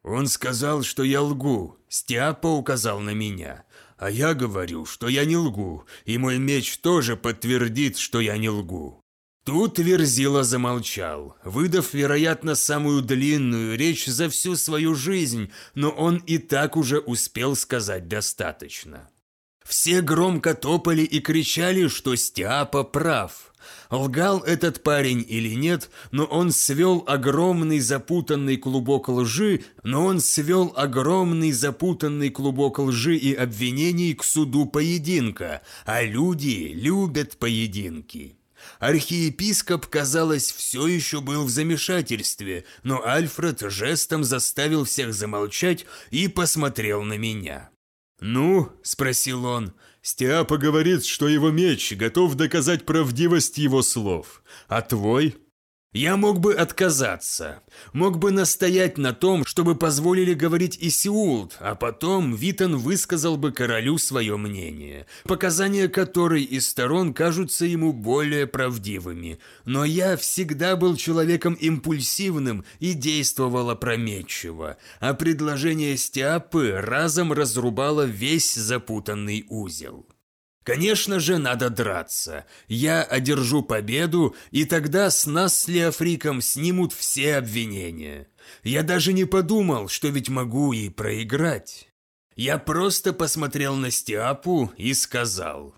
Speaker 2: «Он сказал, что я лгу», – Стиапа указал на меня. «А я говорю, что я не лгу, и мой меч тоже подтвердит, что я не лгу». Тут Верзила замолчал, выдав, вероятно, самую длинную речь за всю свою жизнь, но он и так уже успел сказать достаточно. Все громко топали и кричали, что Стиапа прав. Лгал этот парень или нет, но он свел огромный запутанный клубок лжи, но он свел огромный запутанный клубок лжи и обвинений к суду поединка, а люди любят поединки. Архиепископ, казалось, все еще был в замешательстве, но Альфред жестом заставил всех замолчать и посмотрел на меня.
Speaker 4: «Ну?» – спросил он. «Стиапа говорит, что его меч готов доказать правдивость его слов. А твой?»
Speaker 2: Я мог бы отказаться, мог бы настоять на том, чтобы позволили говорить Исиулт, а потом Витон высказал бы королю свое мнение, показания которой из сторон кажутся ему более правдивыми. Но я всегда был человеком импульсивным и действовал опрометчиво, а предложение Стиапы разом разрубало весь запутанный узел. Конечно же, надо драться. Я одержу победу, и тогда с нас с Леофриком снимут все обвинения. Я даже не подумал, что ведь могу и проиграть. Я просто посмотрел на Стиапу и сказал.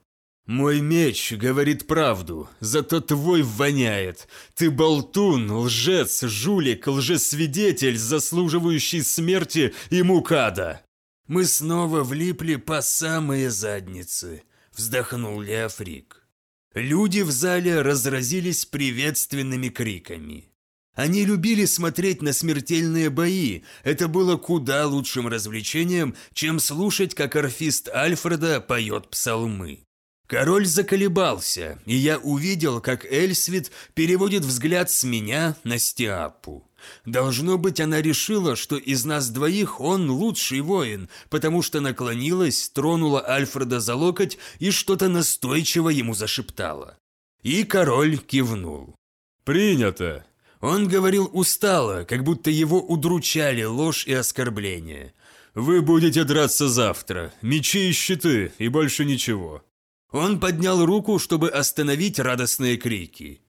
Speaker 2: «Мой меч говорит правду, зато твой воняет. Ты болтун, лжец, жулик, лжесвидетель, заслуживающий смерти и мукада». Мы снова влипли по самые задницы вздохнул Леофрик. Люди в зале разразились приветственными криками. Они любили смотреть на смертельные бои, это было куда лучшим развлечением, чем слушать, как орфист Альфреда поет псалмы. Король заколебался, и я увидел, как Эльсвит переводит взгляд с меня на Стиапу. Должно быть, она решила, что из нас двоих он лучший воин, потому что наклонилась, тронула Альфреда за локоть и что-то настойчиво ему зашептала. И король кивнул.
Speaker 4: «Принято!»
Speaker 2: Он говорил устало, как будто его удручали ложь и оскорбления.
Speaker 4: «Вы будете драться завтра. Мечи и щиты, и больше ничего».
Speaker 2: Он поднял руку, чтобы остановить радостные крики.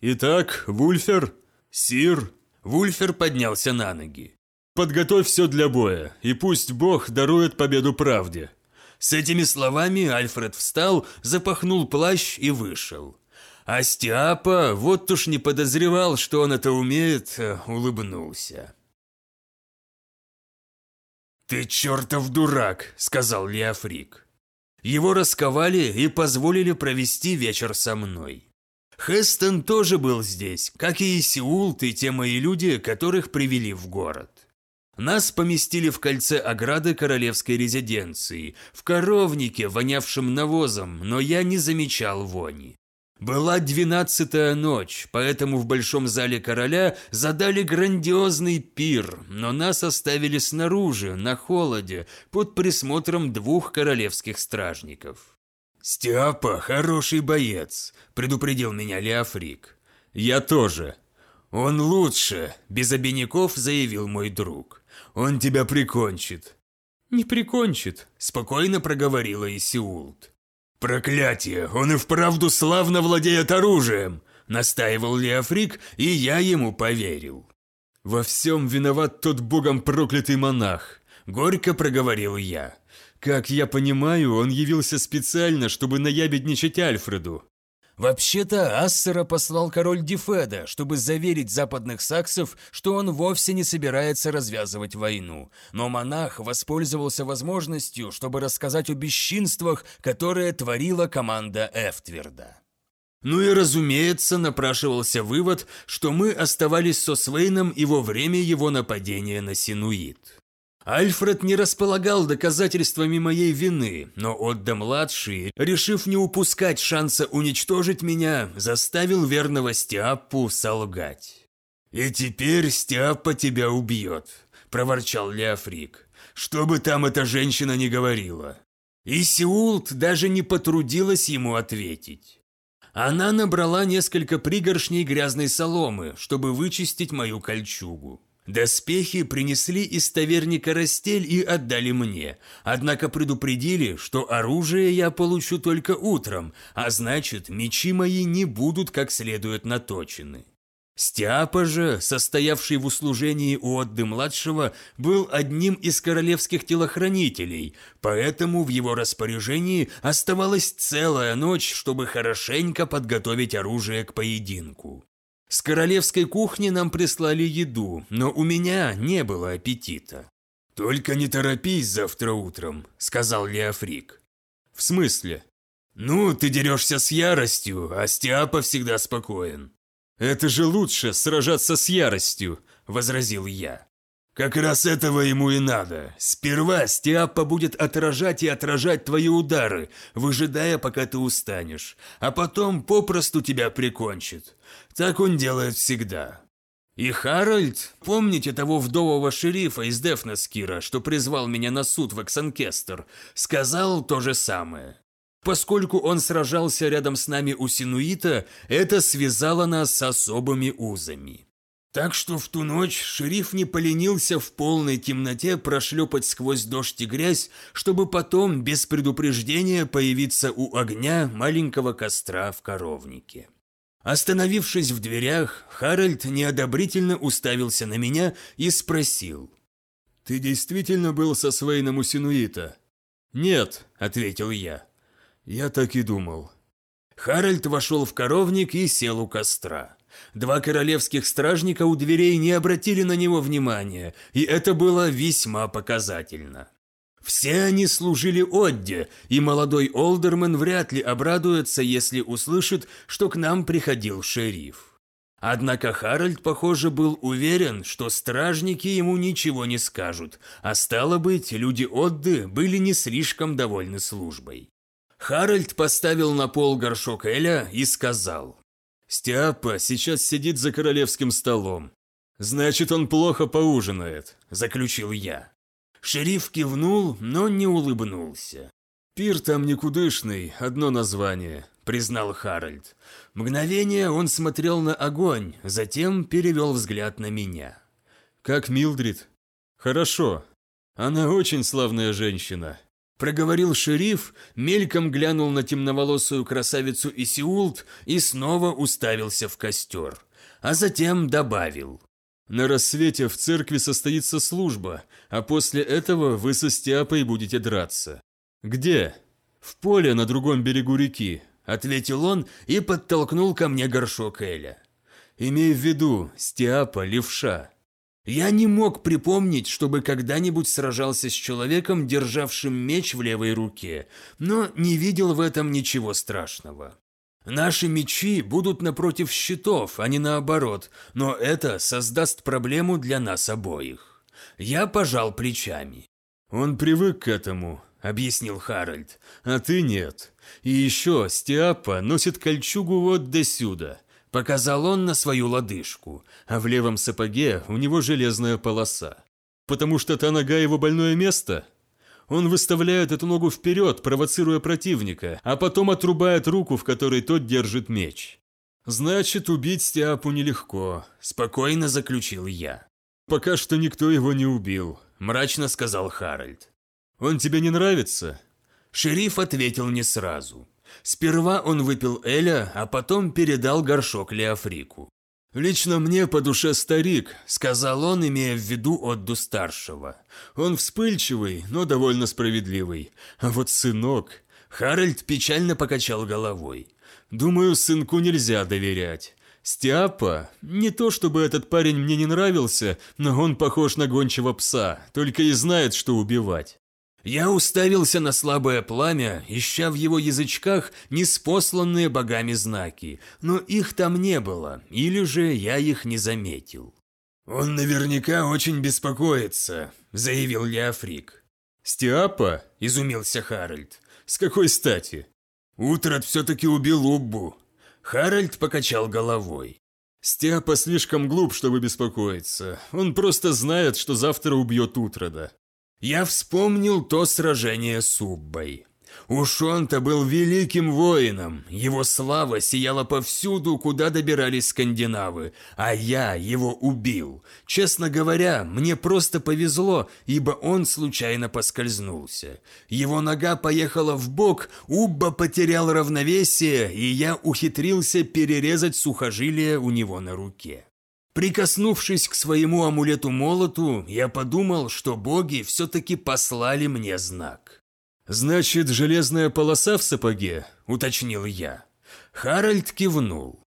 Speaker 4: «Итак, Вульфер, Сир,
Speaker 2: Вульфер поднялся на ноги.
Speaker 4: «Подготовь все для боя, и пусть Бог дарует победу правде».
Speaker 2: С этими словами Альфред встал, запахнул плащ и вышел. А Стиапа, вот уж не подозревал, что он это умеет, э, улыбнулся. «Ты чертов дурак», — сказал Леофрик. Его расковали и позволили провести вечер со мной. Хестон тоже был здесь, как и Сеул и те мои люди, которых привели в город. Нас поместили в кольце ограды королевской резиденции, в коровнике, вонявшем навозом, но я не замечал вони. Была двенадцатая ночь, поэтому в большом зале короля задали грандиозный пир, но нас оставили снаружи, на холоде, под присмотром двух королевских стражников. «Степа хороший боец», – предупредил меня Леофрик.
Speaker 4: «Я тоже».
Speaker 2: «Он лучше», – без обиняков заявил мой друг. «Он тебя прикончит».
Speaker 3: «Не прикончит», –
Speaker 2: спокойно проговорила Исиулт. «Проклятие! Он и вправду славно владеет оружием!» – настаивал Леофрик, и я ему поверил.
Speaker 4: «Во всем виноват тот богом проклятый монах», –
Speaker 2: горько проговорил я.
Speaker 4: Как я понимаю, он явился специально, чтобы наябедничать Альфреду.
Speaker 1: Вообще-то Ассера послал король Дифеда, чтобы заверить западных саксов, что он вовсе не собирается развязывать войну. Но монах воспользовался возможностью, чтобы рассказать о бесчинствах, которые творила команда Эфтверда. Ну и разумеется, напрашивался вывод, что мы оставались со Свейном и во время его нападения на Синуит. Альфред не располагал доказательствами моей вины, но Отда-младший, решив не упускать шанса уничтожить меня, заставил верного Стиаппу солгать. «И теперь Стиаппа тебя убьет», – проворчал Леофрик, – «что бы там эта женщина ни говорила». И Сеулт даже не потрудилась ему ответить. Она набрала несколько пригоршней грязной соломы, чтобы вычистить мою кольчугу. Доспехи принесли из таверника Растель и отдали мне, однако предупредили, что оружие я получу только утром, а значит, мечи мои не будут как следует наточены. Стиапа же, состоявший в услужении у Отды-младшего, был одним из королевских телохранителей, поэтому в его распоряжении оставалась целая ночь, чтобы хорошенько подготовить оружие к поединку. С королевской кухни нам прислали еду, но у меня не было аппетита. «Только не торопись завтра утром», — сказал Леофрик. «В смысле?» «Ну, ты дерешься с яростью, а Стиапа всегда спокоен». «Это же лучше сражаться с яростью», — возразил я. «Как раз этого ему и надо. Сперва Стиаппа будет отражать и отражать твои удары, выжидая, пока ты устанешь, а потом попросту тебя прикончит. Так он делает всегда». И Харальд, помните того вдового шерифа из Дефнаскира, что призвал меня на суд в Эксанкестер, сказал то же самое. Поскольку он сражался рядом с нами у Синуита, это связало нас с особыми узами. Так что в ту ночь шериф не поленился в полной темноте прошлепать сквозь дождь и грязь, чтобы потом без предупреждения появиться у огня маленького костра в коровнике. Остановившись в дверях, Харальд неодобрительно уставился на меня и спросил. «Ты действительно был со Свейном у Синуита?» «Нет», — ответил я. «Я так и думал». Харальд вошел в коровник и сел у костра. Два королевских стражника у дверей не обратили на него внимания, и это было весьма показательно. Все они служили Одде, и молодой Олдерман вряд ли обрадуется, если услышит, что к нам приходил шериф. Однако Харальд, похоже, был уверен, что стражники ему ничего не скажут, а стало быть, люди Одды были не слишком довольны службой. Харальд поставил на пол горшок Эля и сказал, Стяпа сейчас сидит за королевским столом. Значит, он плохо поужинает, заключил я. Шериф кивнул, но не улыбнулся. Пир там никудышный, одно название, признал Харальд. Мгновение он смотрел на огонь, затем перевел взгляд на меня. Как Милдрид? Хорошо. Она очень славная женщина, Проговорил шериф, мельком глянул на темноволосую красавицу Исиулт и снова уставился в костер. А затем добавил. «На рассвете в церкви состоится служба, а после этого вы со Стиапой будете драться». «Где?» «В поле на другом берегу реки», — ответил он и подтолкнул ко мне горшок Эля. «Имей в виду, Стиапа – левша. Я не мог припомнить, чтобы когда-нибудь сражался с человеком, державшим меч в левой руке, но не видел в этом ничего страшного. Наши мечи будут напротив щитов, а не наоборот, но это создаст проблему для нас обоих. Я пожал плечами. «Он привык к этому», — объяснил Харальд, — «а ты нет. И еще Стиапа носит кольчугу вот до сюда. Показал он на свою лодыжку, а в левом сапоге у него железная полоса. Потому что та нога его больное место? Он выставляет эту ногу вперед, провоцируя противника, а потом отрубает руку, в которой тот держит меч. «Значит, убить Стиапу нелегко», – спокойно заключил я. «Пока что никто его не убил», – мрачно сказал Харальд. «Он тебе не нравится?» Шериф ответил не сразу. Сперва он выпил Эля, а потом передал горшок Леофрику. «Лично мне по душе старик», — сказал он, имея в виду Отду старшего. «Он вспыльчивый, но довольно справедливый. А вот сынок...» Харальд печально покачал головой.
Speaker 4: Думаю, сынку нельзя доверять. Стиапа, не то чтобы этот парень мне не нравился, но он похож на гончего пса, только и знает, что убивать.
Speaker 1: Я уставился на слабое пламя, ища в его язычках неспосланные богами знаки, но их там не было, или же я их не заметил. «Он наверняка очень беспокоится», — заявил Леофрик.
Speaker 4: «Стиапа?»
Speaker 1: – изумился Харальд.
Speaker 4: «С какой стати?»
Speaker 1: «Утрат все-таки убил Уббу». Харальд покачал головой.
Speaker 4: «Стиапа слишком глуп, чтобы беспокоиться. Он просто знает, что завтра убьет Утрада.
Speaker 1: Я вспомнил то сражение с Уббой. Уж он-то был великим воином, его слава сияла повсюду, куда добирались скандинавы, а я его убил. Честно говоря, мне просто повезло, ибо он случайно поскользнулся. Его нога поехала в бок, Убба потерял равновесие, и я ухитрился перерезать сухожилие у него на руке. Прикоснувшись к своему амулету-молоту, я подумал, что боги все-таки послали мне знак.
Speaker 4: «Значит, железная полоса в сапоге?»
Speaker 1: – уточнил я. Харальд кивнул.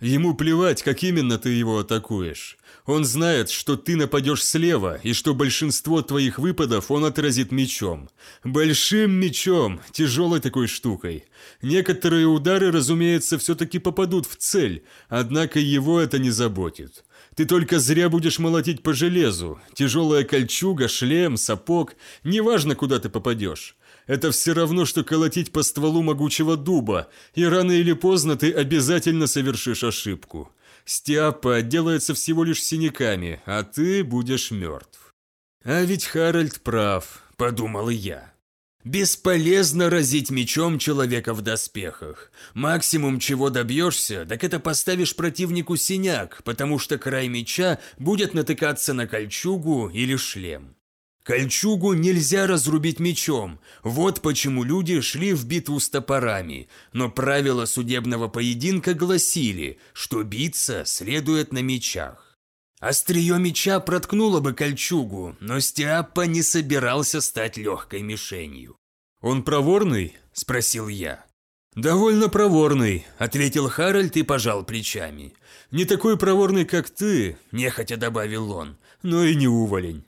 Speaker 4: «Ему плевать, как именно ты его атакуешь. Он знает, что ты нападешь слева, и что большинство твоих выпадов он отразит мечом. Большим мечом, тяжелой такой штукой. Некоторые удары, разумеется, все-таки попадут в цель, однако его это не заботит. Ты только зря будешь молотить по железу. Тяжелая кольчуга, шлем, сапог, неважно, куда ты попадешь. Это все равно, что колотить по стволу могучего дуба, и рано или поздно ты обязательно совершишь ошибку. Стиапа отделается всего лишь синяками, а ты будешь мертв.
Speaker 1: А ведь Харальд прав, подумал я. Бесполезно разить мечом человека в доспехах. Максимум, чего добьешься, так это поставишь противнику синяк, потому что край меча будет натыкаться на кольчугу или шлем. Кольчугу нельзя разрубить мечом, вот почему люди шли в битву с топорами, но правила судебного поединка гласили, что биться следует на мечах. Острие меча проткнуло бы кольчугу, но Стиаппа не собирался стать легкой мишенью.
Speaker 4: «Он проворный?»
Speaker 1: – спросил я.
Speaker 4: «Довольно проворный», – ответил Харальд и пожал плечами. «Не такой проворный, как ты», – нехотя добавил он, – «но и не уволень».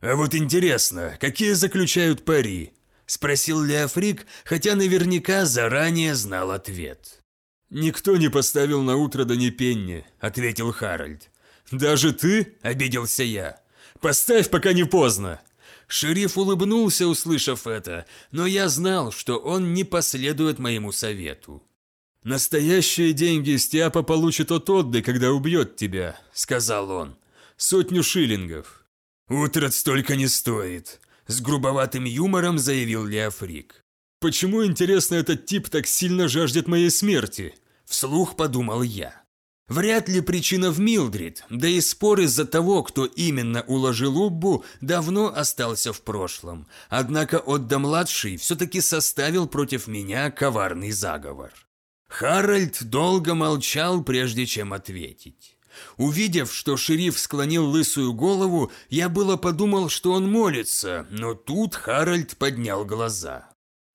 Speaker 1: «А вот интересно, какие заключают пари?» – спросил Леофрик, хотя наверняка заранее знал ответ.
Speaker 4: «Никто не поставил на утро до ни пенни», – ответил Харальд. «Даже ты?» – обиделся я. «Поставь, пока не поздно!»
Speaker 1: Шериф улыбнулся, услышав это, но я знал, что он не последует моему совету.
Speaker 4: «Настоящие деньги Стиапа получит от Отды, когда убьет тебя», – сказал он. «Сотню шиллингов».
Speaker 1: «Утрат столько не стоит», – с грубоватым юмором заявил Леофрик.
Speaker 4: «Почему, интересно, этот тип так сильно жаждет моей смерти?»
Speaker 1: – вслух подумал я. Вряд ли причина в Милдрид, да и спор из-за того, кто именно уложил Уббу, давно остался в прошлом. Однако Отда-младший все-таки составил против меня коварный заговор. Харальд долго молчал, прежде чем ответить. Увидев, что шериф склонил лысую голову, я было подумал, что он молится, но тут Харальд поднял глаза.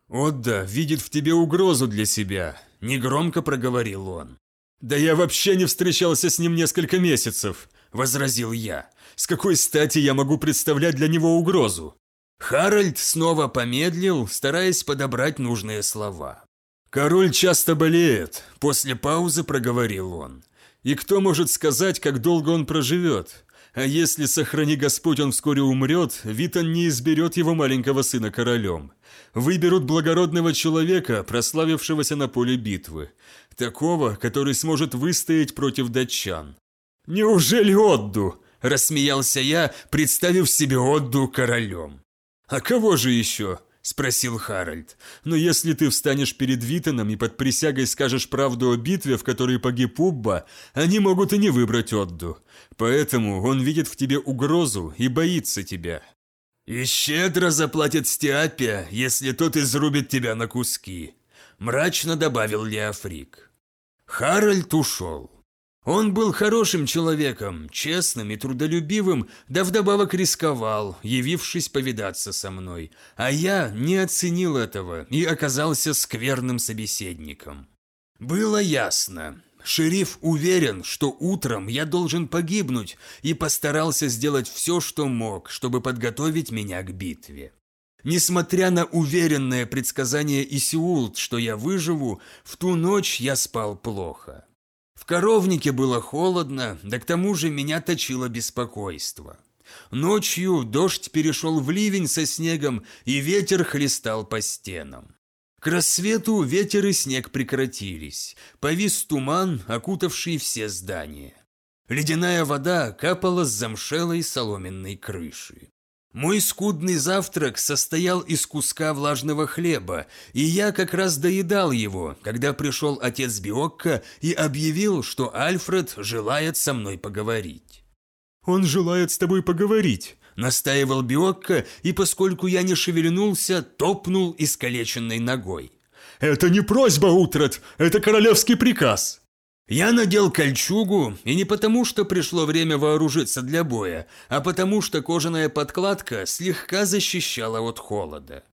Speaker 4: «Отда видит в тебе угрозу для себя», – негромко проговорил он. «Да я вообще не встречался с ним несколько месяцев», – возразил я. «С какой стати я могу представлять для него угрозу?»
Speaker 1: Харальд снова помедлил, стараясь подобрать нужные слова.
Speaker 4: «Король часто болеет», – после паузы проговорил он. И кто может сказать, как долго он проживет? А если, сохрани Господь, он вскоре умрет, Витан не изберет его маленького сына королем. Выберут благородного человека, прославившегося на поле битвы. Такого, который сможет выстоять против датчан. «Неужели Отду?» – рассмеялся я, представив себе Отду королем. «А кого же еще?» – спросил Харальд. «Но если ты встанешь перед Витаном и под присягой скажешь правду о битве, в которой погиб Убба, они могут и не выбрать Отду. Поэтому он видит в тебе угрозу и боится тебя».
Speaker 1: «И щедро заплатит Стиапия, если тот изрубит тебя на куски», – мрачно добавил Леофрик. Харальд ушел. Он был хорошим человеком, честным и трудолюбивым, да вдобавок рисковал, явившись повидаться со мной, а я не оценил этого и оказался скверным собеседником. Было ясно. Шериф уверен, что утром я должен погибнуть, и постарался сделать все, что мог, чтобы подготовить меня к битве. Несмотря на уверенное предсказание Исиулт, что я выживу, в ту ночь я спал плохо. В коровнике было холодно, да к тому же меня точило беспокойство. Ночью дождь перешел в ливень со снегом, и ветер хлестал по стенам. К рассвету ветер и снег прекратились, повис туман, окутавший все здания. Ледяная вода капала с замшелой соломенной крыши. Мой скудный завтрак состоял из куска влажного хлеба, и я как раз доедал его, когда пришел отец Биокко и объявил, что Альфред желает со мной поговорить.
Speaker 4: «Он желает с тобой поговорить»,
Speaker 1: Настаивал Биокко, и поскольку я не шевельнулся, топнул искалеченной ногой.
Speaker 4: «Это не просьба, Утрат, это королевский приказ!»
Speaker 1: Я надел кольчугу, и не потому, что пришло время вооружиться для боя, а потому, что кожаная подкладка слегка защищала от холода.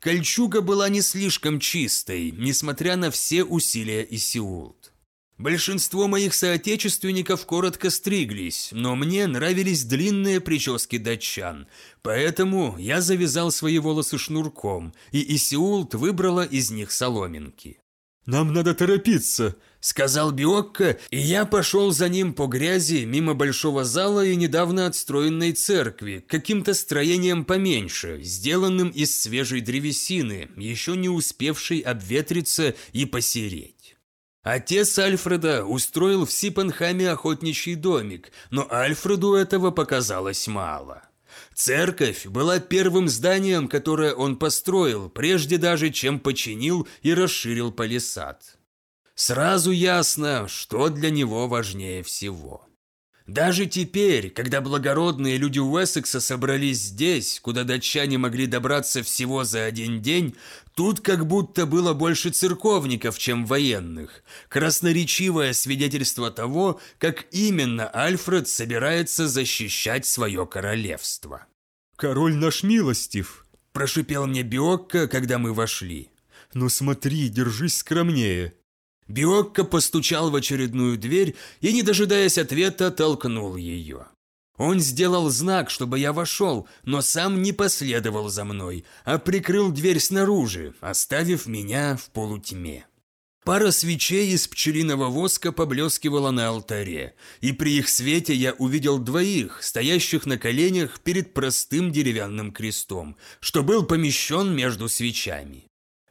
Speaker 1: Кольчуга была не слишком чистой, несмотря на все усилия Исиулт. Большинство моих соотечественников коротко стриглись, но мне нравились длинные прически датчан, поэтому я завязал свои волосы шнурком, и Исиулт выбрала из них соломинки.
Speaker 4: «Нам надо торопиться», —
Speaker 1: сказал Биокко, и я пошел за ним по грязи мимо большого зала и недавно отстроенной церкви, каким-то строением поменьше, сделанным из свежей древесины, еще не успевшей обветриться и посереть. Отец Альфреда устроил в Сипанхаме охотничий домик, но Альфреду этого показалось мало. Церковь была первым зданием, которое он построил, прежде даже чем починил и расширил палисад. Сразу ясно, что для него важнее всего. Даже теперь, когда благородные люди Уэссекса собрались здесь, куда датчане могли добраться всего за один день, тут как будто было больше церковников, чем военных. Красноречивое свидетельство того, как именно Альфред собирается защищать свое королевство.
Speaker 4: «Король наш милостив», –
Speaker 1: прошипел мне Биокко, когда мы вошли.
Speaker 4: «Ну смотри, держись скромнее.
Speaker 1: Биокко постучал в очередную дверь и, не дожидаясь ответа, толкнул ее. Он сделал знак, чтобы я вошел, но сам не последовал за мной, а прикрыл дверь снаружи, оставив меня в полутьме. Пара свечей из пчелиного воска поблескивала на алтаре, и при их свете я увидел двоих, стоящих на коленях перед простым деревянным крестом, что был помещен между свечами.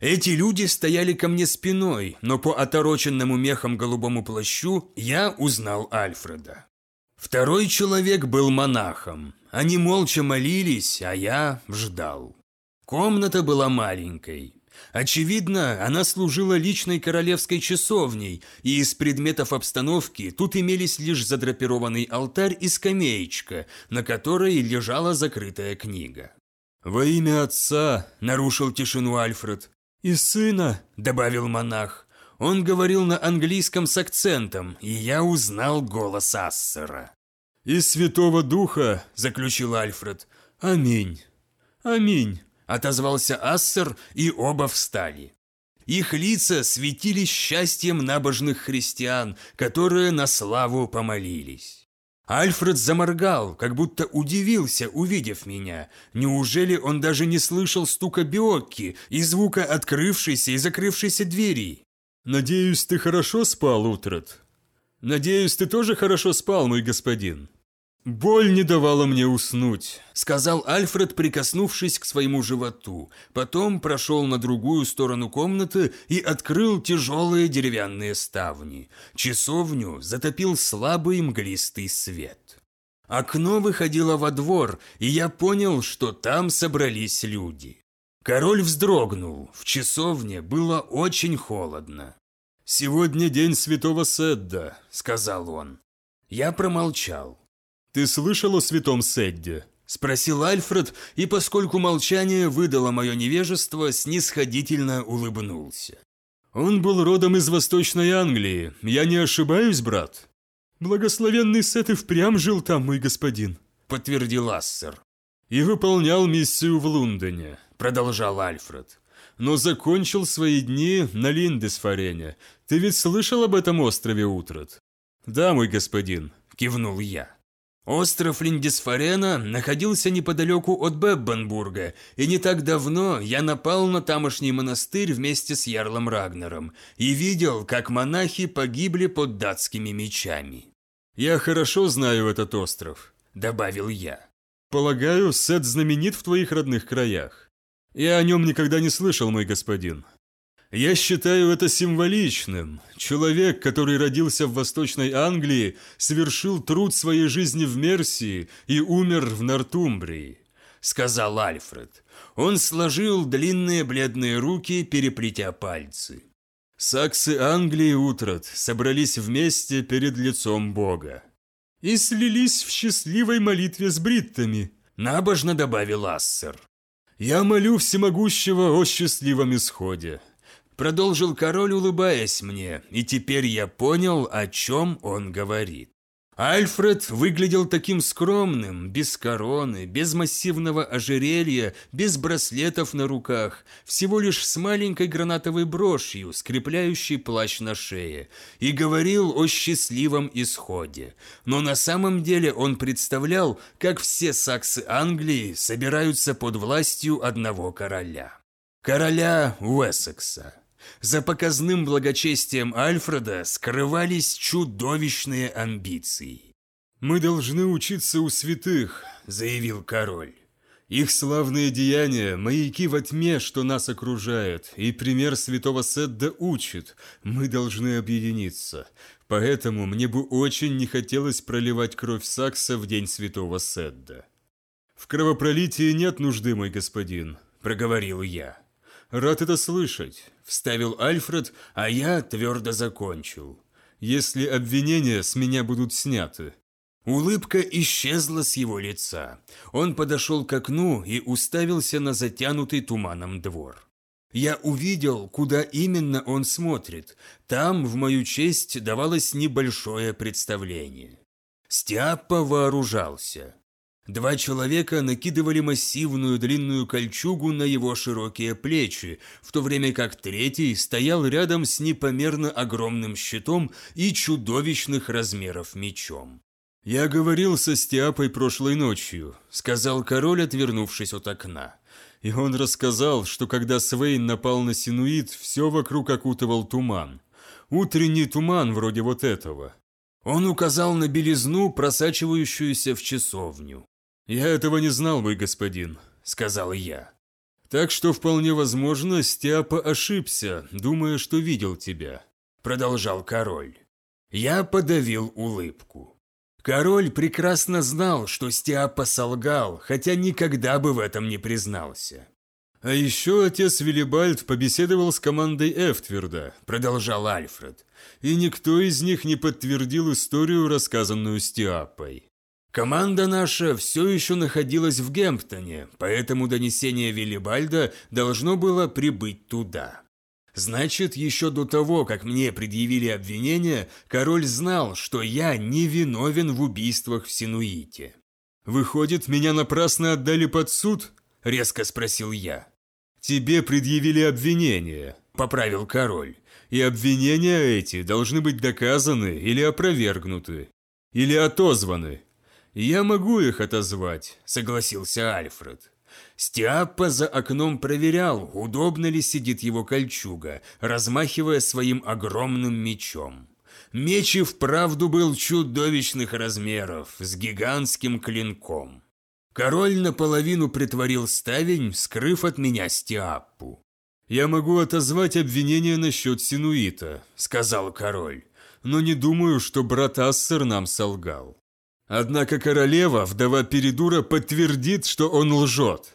Speaker 1: Эти люди стояли ко мне спиной, но по отороченному мехом голубому плащу я узнал Альфреда. Второй человек был монахом. Они молча молились, а я ждал. Комната была маленькой. Очевидно, она служила личной королевской часовней, и из предметов обстановки тут имелись лишь задрапированный алтарь и скамеечка, на которой лежала закрытая книга.
Speaker 4: «Во имя отца!»
Speaker 1: – нарушил тишину Альфред.
Speaker 4: «И сына», –
Speaker 1: добавил монах. Он говорил на английском с акцентом, и я узнал голос Ассера.
Speaker 4: «И Святого Духа», –
Speaker 1: заключил Альфред.
Speaker 4: «Аминь». «Аминь», –
Speaker 1: отозвался Ассер, и оба встали. Их лица светились счастьем набожных христиан, которые на славу помолились. Альфред заморгал, как будто удивился, увидев меня. Неужели он даже не слышал стука биокки и звука открывшейся и закрывшейся двери?
Speaker 4: «Надеюсь, ты хорошо спал, Утрат?» «Надеюсь, ты тоже хорошо спал, мой господин?» «Боль не давала мне уснуть», —
Speaker 1: сказал Альфред, прикоснувшись к своему животу. Потом прошел на другую сторону комнаты и открыл тяжелые деревянные ставни. Часовню затопил слабый мглистый свет. Окно выходило во двор, и я понял, что там собрались люди. Король вздрогнул, в часовне было очень холодно.
Speaker 4: «Сегодня день святого Седда», —
Speaker 1: сказал он. Я промолчал.
Speaker 4: «Ты слышал о святом Седде?»
Speaker 1: – спросил Альфред, и поскольку молчание выдало мое невежество, снисходительно улыбнулся.
Speaker 4: «Он был родом из Восточной Англии. Я не ошибаюсь, брат?» «Благословенный Сет и впрямь жил там, мой господин», –
Speaker 1: подтвердил Ассер.
Speaker 4: «И выполнял миссию в Лондоне», –
Speaker 1: продолжал Альфред.
Speaker 4: но закончил свои дни на Линдесфарене. Ты ведь слышал об этом острове Утрат?» «Да, мой господин», – кивнул я.
Speaker 1: Остров Линдисфарена находился неподалеку от Беббенбурга, и не так давно я напал на тамошний монастырь вместе с Ярлом Рагнером и видел, как монахи погибли под датскими мечами.
Speaker 4: «Я хорошо знаю этот остров», – добавил я. «Полагаю, Сет знаменит в твоих родных краях. Я о нем никогда не слышал, мой господин. Я считаю это символичным. Человек, который родился в Восточной Англии, совершил труд своей жизни в Мерсии и умер в Нортумбрии», —
Speaker 1: сказал Альфред. Он сложил длинные бледные руки, переплетя пальцы.
Speaker 4: Саксы Англии Утрат собрались вместе перед лицом Бога. И слились в счастливой молитве с бриттами,
Speaker 1: набожно добавил Ассер.
Speaker 4: Я молю всемогущего о счастливом исходе.
Speaker 1: Продолжил король, улыбаясь мне, и теперь я понял, о чем он говорит. Альфред выглядел таким скромным, без короны, без массивного ожерелья, без браслетов на руках, всего лишь с маленькой гранатовой брошью, скрепляющей плащ на шее, и говорил о счастливом исходе. Но на самом деле он представлял, как все саксы Англии собираются под властью одного короля. Короля Уэссекса. За показным благочестием Альфреда скрывались чудовищные амбиции.
Speaker 4: «Мы должны учиться у святых», — заявил король. «Их славные деяния – маяки во тьме, что нас окружает, и пример святого Седда учит. Мы должны объединиться. Поэтому мне бы очень не хотелось проливать кровь Сакса в день святого Седда». «В кровопролитии нет нужды, мой господин», – проговорил я. «Рад это слышать», – вставил Альфред, а я твердо закончил. «Если обвинения с меня будут сняты».
Speaker 1: Улыбка исчезла с его лица. Он подошел к окну и уставился на затянутый туманом двор. Я увидел, куда именно он смотрит. Там, в мою честь, давалось небольшое представление. Стяпа вооружался. Два человека накидывали массивную длинную кольчугу на его широкие плечи, в то время как третий стоял рядом с непомерно огромным щитом и чудовищных размеров мечом.
Speaker 4: «Я говорил со Стиапой прошлой ночью», — сказал король, отвернувшись от окна. И он рассказал, что когда Свейн напал на Синуит, все вокруг окутывал туман. Утренний туман вроде вот этого.
Speaker 1: Он указал на белизну, просачивающуюся в часовню.
Speaker 4: «Я этого не знал, мой господин», — сказал я. «Так что вполне возможно, Стяпа ошибся, думая, что видел тебя», — продолжал король.
Speaker 1: Я подавил улыбку. Король прекрасно знал, что Стиапа солгал, хотя никогда бы в этом не признался.
Speaker 4: «А еще отец Виллибальд побеседовал с командой Эфтверда», — продолжал Альфред, «и никто из них не подтвердил историю, рассказанную Стиапой.
Speaker 1: Команда наша все еще находилась в Гемптоне, поэтому донесение Виллибальда должно было прибыть туда. Значит, еще до того, как мне предъявили обвинение, король знал, что я не виновен в убийствах в Синуите.
Speaker 4: «Выходит, меня напрасно отдали под суд?» – резко спросил я. «Тебе предъявили обвинение», – поправил король. «И обвинения эти должны быть доказаны или опровергнуты, или отозваны, «Я могу их отозвать», — согласился Альфред.
Speaker 1: Стиаппа за окном проверял, удобно ли сидит его кольчуга, размахивая своим огромным мечом. Меч и вправду был чудовищных размеров, с гигантским клинком. Король наполовину притворил ставень, скрыв от меня Стиаппу.
Speaker 4: «Я могу отозвать обвинение насчет Синуита», — сказал король, «но не думаю, что брат Ассер нам солгал». Однако королева, вдова Передура, подтвердит, что он лжет.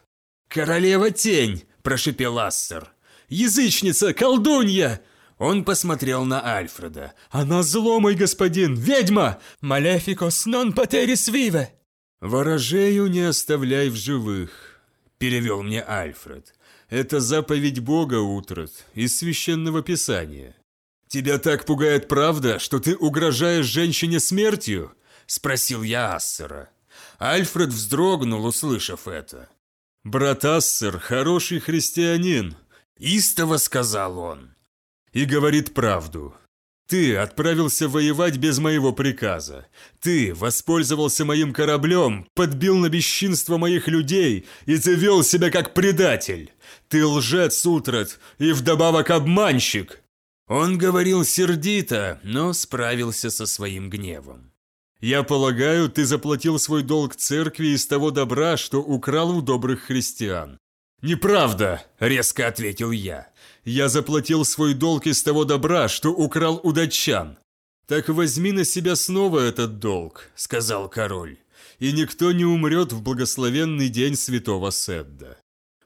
Speaker 1: «Королева тень!» – прошипел Ассер. «Язычница! Колдунья!» Он посмотрел на Альфреда.
Speaker 4: «Она зло, мой господин! Ведьма!
Speaker 3: Малефикос нон патерис виве!»
Speaker 4: «Ворожею не оставляй в живых», – перевел мне Альфред. «Это заповедь Бога, Утрат, из Священного Писания. Тебя так пугает правда, что ты угрожаешь женщине смертью?
Speaker 1: Спросил я Ассера. Альфред вздрогнул, услышав это.
Speaker 4: «Брат Ассер – хороший христианин.
Speaker 1: Истово сказал он.
Speaker 4: И говорит правду. Ты отправился воевать без моего приказа. Ты воспользовался моим кораблем, подбил на бесчинство моих людей, и ты вел себя как предатель. Ты лжец, Утрат, и вдобавок обманщик.
Speaker 1: Он говорил сердито, но справился со своим гневом.
Speaker 4: «Я полагаю, ты заплатил свой долг церкви из того добра, что украл у добрых христиан».
Speaker 1: «Неправда!» – резко ответил я.
Speaker 4: «Я заплатил свой долг из того добра, что украл у датчан». «Так возьми на себя снова этот долг», – сказал король, «и никто не умрет в благословенный день святого Седда».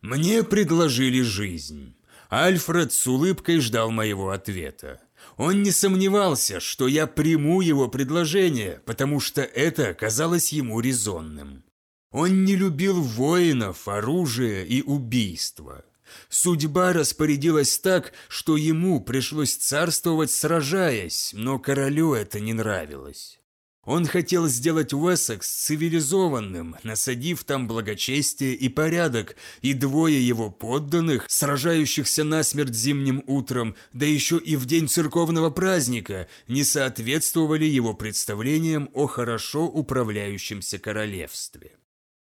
Speaker 1: Мне предложили жизнь. Альфред с улыбкой ждал моего ответа. Он не сомневался, что я приму его предложение, потому что это казалось ему резонным. Он не любил воинов, оружие и убийства. Судьба распорядилась так, что ему пришлось царствовать сражаясь, но королю это не нравилось. Он хотел сделать Уэссекс цивилизованным, насадив там благочестие и порядок, и двое его подданных, сражающихся насмерть зимним утром, да еще и в день церковного праздника, не соответствовали его представлениям о хорошо управляющемся королевстве.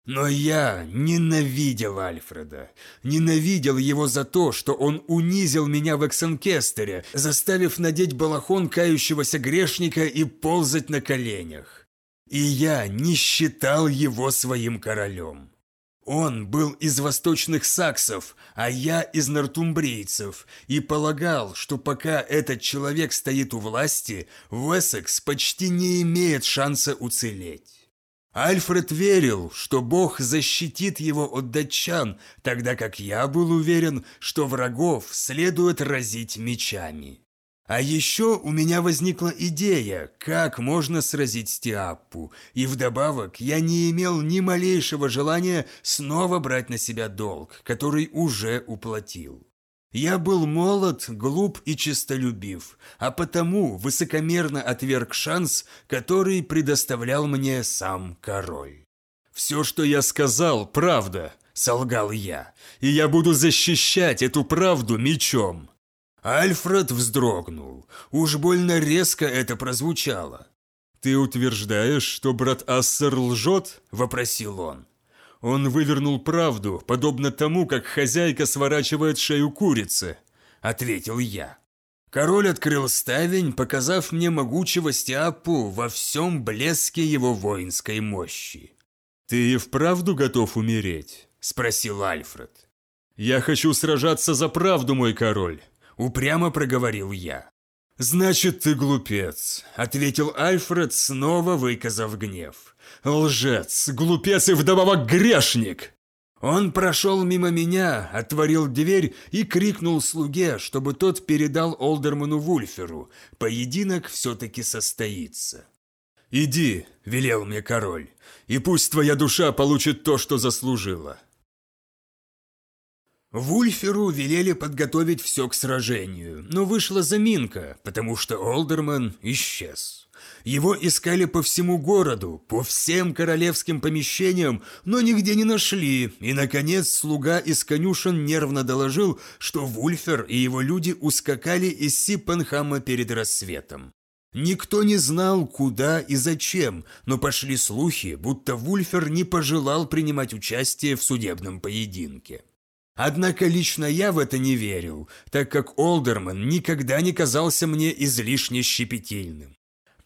Speaker 1: Но я ненавидел Альфреда. Ненавидел его за то, что он унизил меня в Эксенкестере, заставив надеть балахон кающегося грешника и ползать на коленях. И я не считал его своим королем. Он был из восточных саксов, а я из нортумбрийцев, и полагал, что пока этот человек стоит у власти, Уэссекс почти не имеет шанса уцелеть. Альфред верил, что Бог защитит его от датчан, тогда как я был уверен, что врагов следует разить мечами. А еще у меня возникла идея, как можно сразить Стиаппу, и вдобавок я не имел ни малейшего желания снова брать на себя долг, который уже уплатил. Я был молод, глуп и честолюбив, а потому высокомерно отверг шанс, который предоставлял мне сам король. «Все, что я сказал, правда», — солгал я, «и я буду защищать эту правду мечом». Альфред вздрогнул. Уж больно резко это прозвучало.
Speaker 4: «Ты утверждаешь, что брат Ассер лжет?» – вопросил он. Он вывернул правду, подобно тому, как хозяйка сворачивает шею курицы,
Speaker 1: ответил я. Король открыл ставень, показав мне могучего Стиапу во всем блеске его воинской мощи.
Speaker 4: «Ты и вправду готов умереть?» – спросил Альфред. «Я хочу сражаться за правду, мой король», – упрямо проговорил я. «Значит, ты глупец», – ответил Альфред, снова выказав гнев. Лжец, глупец и вдобавок грешник!» Он прошел мимо меня, отворил дверь и крикнул слуге, чтобы тот передал Олдерману Вульферу. Поединок все-таки состоится. «Иди», — велел мне король, — «и пусть твоя душа получит то, что заслужила». Вульферу велели подготовить все к сражению, но вышла заминка, потому что Олдерман исчез. Его искали по всему городу, по всем королевским помещениям, но нигде не нашли, и, наконец, слуга из конюшен нервно доложил, что Вульфер и его люди ускакали из Сиппенхама перед рассветом. Никто не знал, куда и зачем, но пошли слухи, будто Вульфер не пожелал принимать участие в судебном поединке. Однако лично я в это не верил, так как Олдерман никогда не казался мне излишне щепетильным.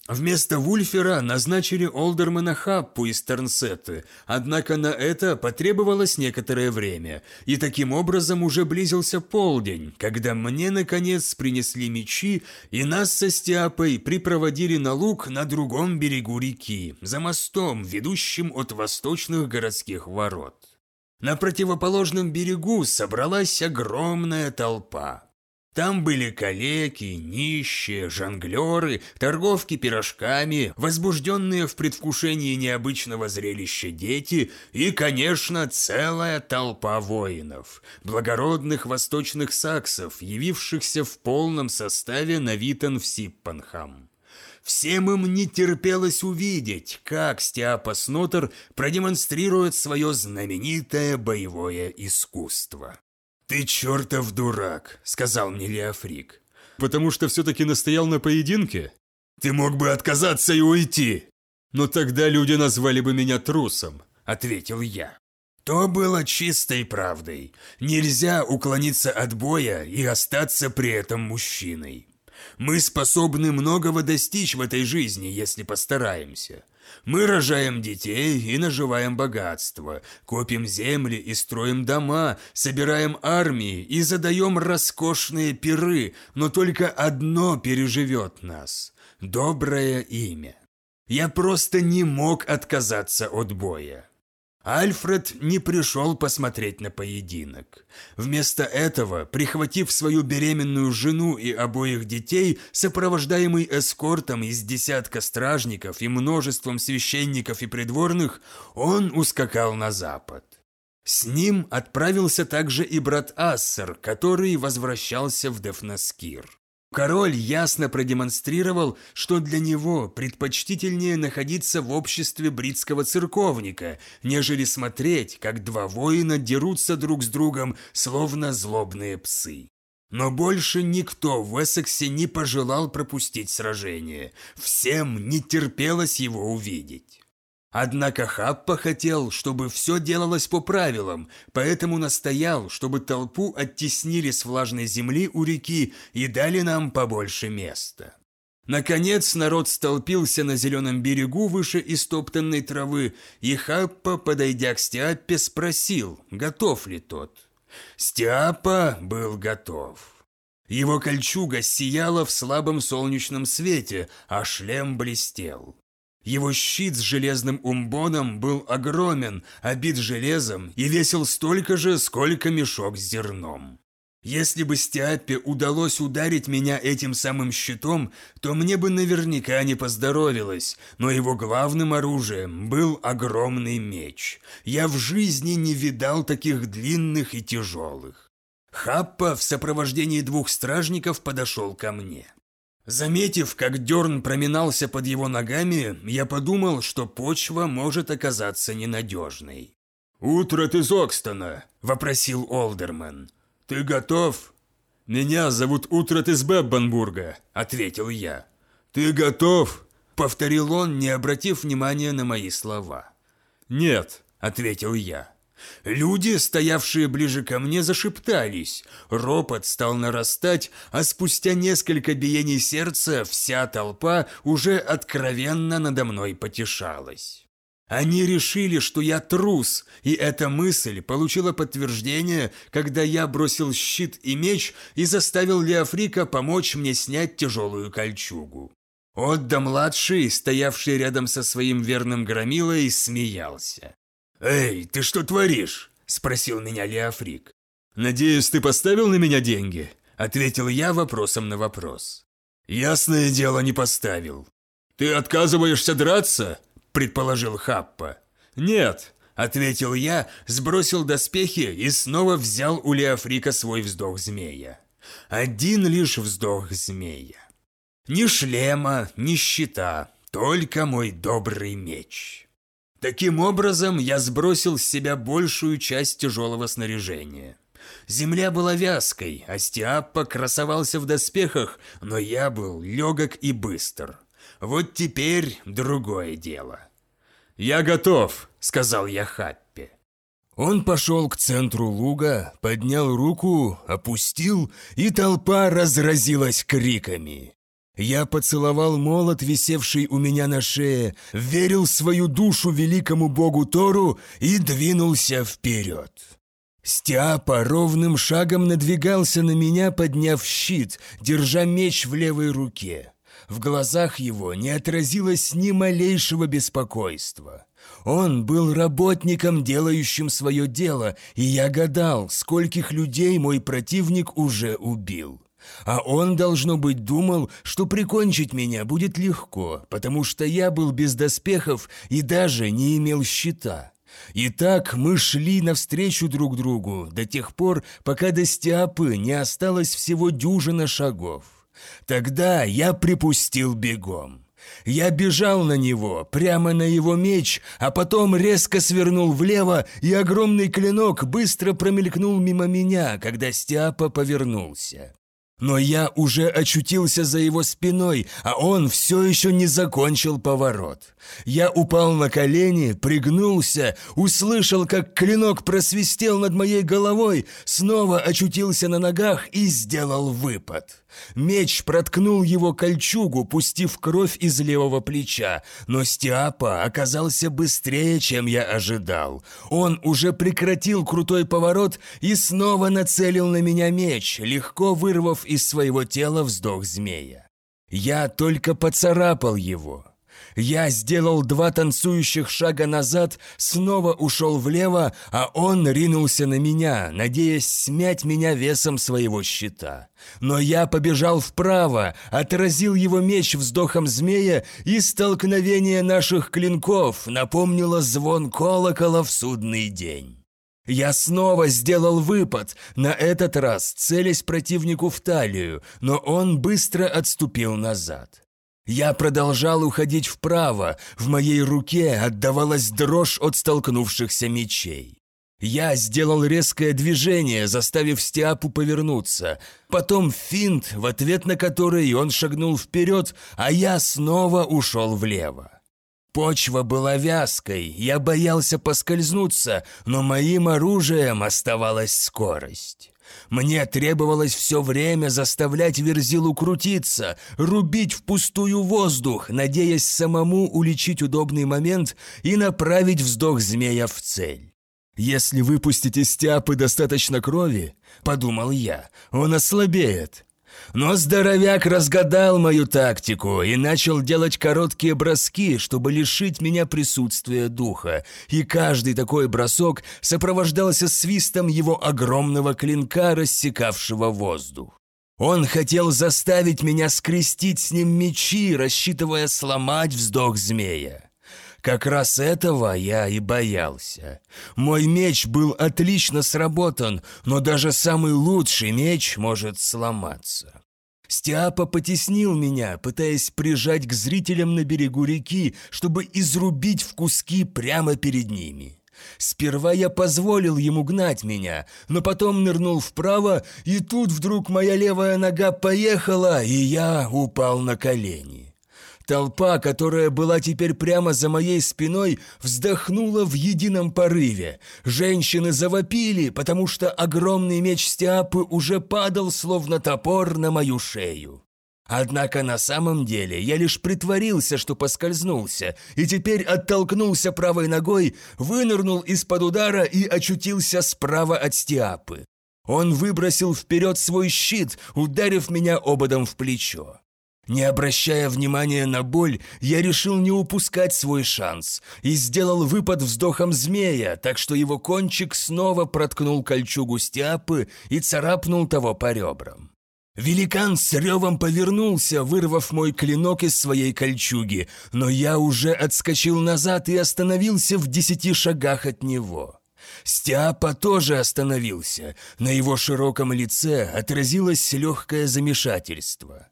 Speaker 4: Вместо Вульфера назначили Олдермана Хаппу из Тернсетты, однако на это потребовалось некоторое время, и таким образом уже близился полдень, когда мне, наконец, принесли мечи, и нас со Стиапой припроводили на луг на другом берегу реки, за мостом, ведущим от восточных городских ворот. На противоположном берегу собралась огромная толпа. Там были калеки, нищие, жонглеры, торговки пирожками, возбужденные в предвкушении необычного зрелища дети и, конечно, целая толпа воинов, благородных восточных саксов, явившихся в полном составе на Витон в Сиппанхам. Всем им не терпелось увидеть, как Стиапа Снотер продемонстрирует свое знаменитое боевое искусство.
Speaker 5: «Ты чертов дурак», — сказал мне Леофрик.
Speaker 4: «Потому что все-таки настоял на поединке?»
Speaker 5: «Ты мог бы отказаться и уйти!»
Speaker 4: «Но тогда люди назвали бы меня трусом», —
Speaker 5: ответил я. То было чистой правдой. Нельзя уклониться от боя и остаться при этом мужчиной. Мы способны многого достичь в этой жизни, если постараемся. Мы рожаем детей и наживаем богатство, копим земли и строим дома, собираем армии и задаем роскошные пиры, но только одно переживет нас – доброе имя. Я просто не мог отказаться от боя. Альфред не пришел посмотреть на поединок. Вместо этого, прихватив свою беременную жену и обоих детей, сопровождаемый эскортом из десятка стражников и множеством священников и придворных, он ускакал на запад. С ним отправился также и брат Ассер, который возвращался в Дефнаскир. Король ясно продемонстрировал, что для него предпочтительнее находиться в обществе бритского церковника, нежели смотреть, как два воина дерутся друг с другом, словно злобные псы. Но больше никто в Эссексе не пожелал пропустить сражение. Всем не терпелось его увидеть. Однако Хаппа хотел, чтобы все делалось по правилам, поэтому настоял, чтобы толпу оттеснили с влажной земли у реки и дали нам побольше места. Наконец народ столпился на зеленом берегу выше истоптанной травы, и Хаппа, подойдя к Стиаппе, спросил, готов ли тот. Стиаппа был готов. Его кольчуга сияла в слабом солнечном свете, а шлем блестел. Его щит с железным умбоном был огромен, обит железом и весил столько же, сколько мешок с зерном. Если бы Стиаппе удалось ударить меня этим самым щитом, то мне бы наверняка не поздоровилось, но его главным оружием был огромный меч. Я в жизни не видал таких длинных и тяжелых. Хаппа в сопровождении двух стражников подошел ко мне. Заметив, как дерн проминался под его ногами, я подумал, что почва может оказаться ненадежной.
Speaker 4: «Утрат из Окстона», –
Speaker 5: вопросил Олдерман.
Speaker 4: «Ты готов?» «Меня зовут Утрат из Беббенбурга», –
Speaker 5: ответил я.
Speaker 4: «Ты готов?»
Speaker 5: – повторил он, не обратив внимания на мои слова.
Speaker 4: «Нет», –
Speaker 5: ответил я. Люди, стоявшие ближе ко мне, зашептались. Ропот стал нарастать, а спустя несколько биений сердца вся толпа уже откровенно надо мной потешалась. Они решили, что я трус, и эта мысль получила подтверждение, когда я бросил щит и меч и заставил Леофрика помочь мне снять тяжелую кольчугу. Отда-младший, стоявший рядом со своим верным громилой, смеялся. «Эй, ты что творишь?» – спросил меня Леофрик.
Speaker 4: «Надеюсь, ты поставил на меня деньги?»
Speaker 5: – ответил я вопросом на вопрос. «Ясное дело, не поставил».
Speaker 4: «Ты отказываешься драться?»
Speaker 5: – предположил Хаппа.
Speaker 4: «Нет», –
Speaker 5: ответил я, сбросил доспехи и снова взял у Леофрика свой вздох змея. Один лишь вздох змея. Ни шлема, ни щита, только мой добрый меч. Таким образом, я сбросил с себя большую часть тяжелого снаряжения. Земля была вязкой, а Стиаппа красовался в доспехах, но я был легок и быстр. Вот теперь другое дело.
Speaker 4: «Я готов», —
Speaker 5: сказал я Хаппе. Он пошел к центру луга, поднял руку, опустил, и толпа разразилась криками. Я поцеловал молот, висевший у меня на шее, верил свою душу великому богу Тору и двинулся вперед. Стиапа ровным шагом надвигался на меня, подняв щит, держа меч в левой руке. В глазах его не отразилось ни малейшего беспокойства. Он был работником, делающим свое дело, и я гадал, скольких людей мой противник уже убил. А он, должно быть, думал, что прикончить меня будет легко, потому что я был без доспехов и даже не имел щита. И так мы шли навстречу друг другу до тех пор, пока до Стиапы не осталось всего дюжина шагов. Тогда я припустил бегом.
Speaker 1: Я бежал на него, прямо на его меч, а потом резко свернул влево, и огромный клинок быстро промелькнул мимо меня, когда Стяпа повернулся. Но я уже очутился за его спиной, а он все еще не закончил поворот. Я упал на колени, пригнулся, услышал, как клинок просвистел над моей головой, снова очутился на ногах и сделал выпад. Меч проткнул его кольчугу, пустив кровь из левого плеча, но Стиапа оказался быстрее, чем я ожидал. Он уже прекратил крутой поворот и снова нацелил на меня меч, легко вырвав из своего тела вздох змея. Я только поцарапал его. Я сделал два танцующих шага назад, снова ушел влево, а он ринулся на меня, надеясь смять меня весом своего щита. Но я побежал вправо, отразил его меч вздохом змея, и столкновение наших клинков напомнило звон колокола в судный день. Я снова сделал выпад, на этот раз целясь противнику в талию, но он быстро отступил назад. Я продолжал уходить вправо, в моей руке отдавалась дрожь от столкнувшихся мечей. Я сделал резкое движение, заставив Стиапу повернуться, потом финт, в ответ на который он шагнул вперед, а я снова ушел влево. Почва была вязкой, я боялся поскользнуться, но моим оружием оставалась скорость. Мне требовалось все время заставлять Верзилу крутиться, рубить впустую воздух, надеясь самому уличить удобный момент и направить вздох змея в цель. «Если выпустить из стяпы достаточно крови, — подумал я, — он ослабеет, но здоровяк разгадал мою тактику и начал делать короткие броски, чтобы лишить меня присутствия духа, и каждый такой бросок сопровождался свистом его огромного клинка, рассекавшего воздух. Он хотел заставить меня скрестить с ним мечи, рассчитывая сломать вздох змея. Как раз этого я и боялся. Мой меч был отлично сработан, но даже самый лучший меч может сломаться. Стиапа потеснил меня, пытаясь прижать к зрителям на берегу реки, чтобы изрубить в куски прямо перед ними. Сперва я позволил ему гнать меня, но потом нырнул вправо, и тут вдруг моя левая нога поехала, и я упал на колени. Толпа, которая была теперь прямо за моей спиной, вздохнула в едином порыве. Женщины завопили, потому что огромный меч Стиапы уже падал, словно топор, на мою шею. Однако на самом деле я лишь притворился, что поскользнулся, и теперь оттолкнулся правой ногой, вынырнул из-под удара и очутился справа от Стиапы. Он выбросил вперед свой щит, ударив меня ободом в плечо. Не обращая внимания на боль, я решил не упускать свой шанс и сделал выпад вздохом змея, так что его кончик снова проткнул кольчугу стяпы и царапнул того по ребрам. Великан с ревом повернулся, вырвав мой клинок из своей кольчуги, но я уже отскочил назад и остановился в десяти шагах от него. Стяпа тоже остановился, на его широком лице отразилось легкое замешательство.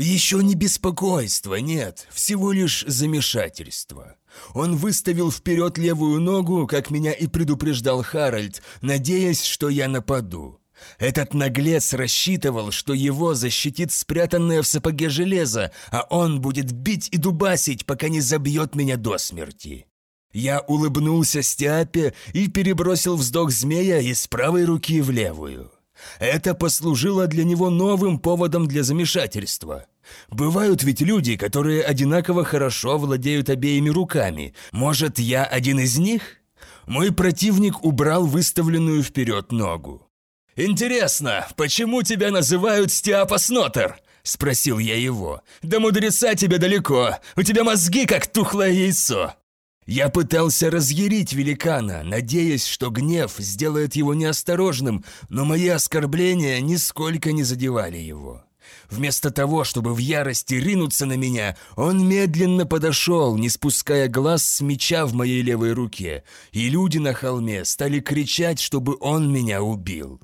Speaker 1: Еще не беспокойство, нет, всего лишь замешательство. Он выставил вперед левую ногу, как меня и предупреждал Харальд, надеясь, что я нападу. Этот наглец рассчитывал, что его защитит спрятанное в сапоге железо, а он будет бить и дубасить, пока не забьет меня до смерти. Я улыбнулся Стиапе и перебросил вздох змея из правой руки в левую. Это послужило для него новым поводом для замешательства. Бывают ведь люди, которые одинаково хорошо владеют обеими руками. Может, я один из них? Мой противник убрал выставленную вперед ногу. «Интересно, почему тебя называют Стиапоснотер?» – спросил я его. «До мудреца тебе далеко, у тебя мозги как тухлое яйцо». Я пытался разъярить великана, надеясь, что гнев сделает его неосторожным, но мои оскорбления нисколько не задевали его. Вместо того, чтобы в ярости ринуться на меня, он медленно подошел, не спуская глаз с меча в моей левой руке, и люди на холме стали кричать, чтобы он меня убил.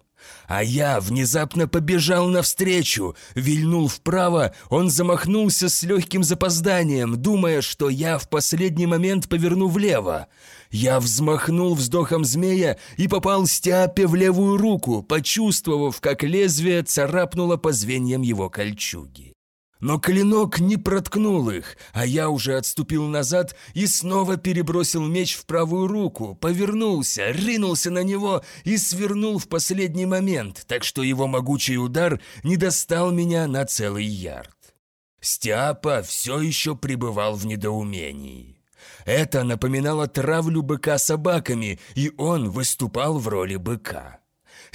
Speaker 1: А я внезапно побежал навстречу, вильнул вправо, он замахнулся с легким запозданием, думая, что я в последний момент поверну влево. Я взмахнул вздохом змея и попал Стяпе в левую руку, почувствовав, как лезвие царапнуло по звеньям его кольчуги. Но клинок не проткнул их, а я уже отступил назад и снова перебросил меч в правую руку, повернулся, ринулся на него и свернул в последний момент, так что его могучий удар не достал меня на целый ярд. Стяпа все еще пребывал в недоумении. Это напоминало травлю быка собаками, и он выступал в роли быка.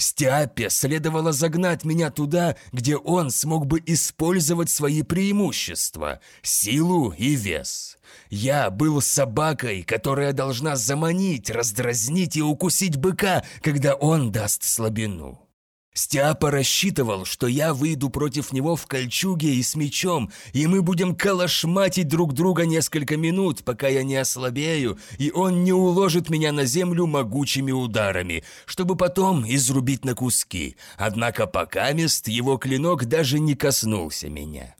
Speaker 1: Стяпе следовало загнать меня туда, где он смог бы использовать свои преимущества – силу и вес. Я был собакой, которая должна заманить, раздразнить и укусить быка, когда он даст слабину. Стяпа рассчитывал, что я выйду против него в кольчуге и с мечом, и мы будем калашматить друг друга несколько минут, пока я не ослабею, и он не уложит меня на землю могучими ударами, чтобы потом изрубить на куски. Однако пока мест его клинок даже не коснулся меня.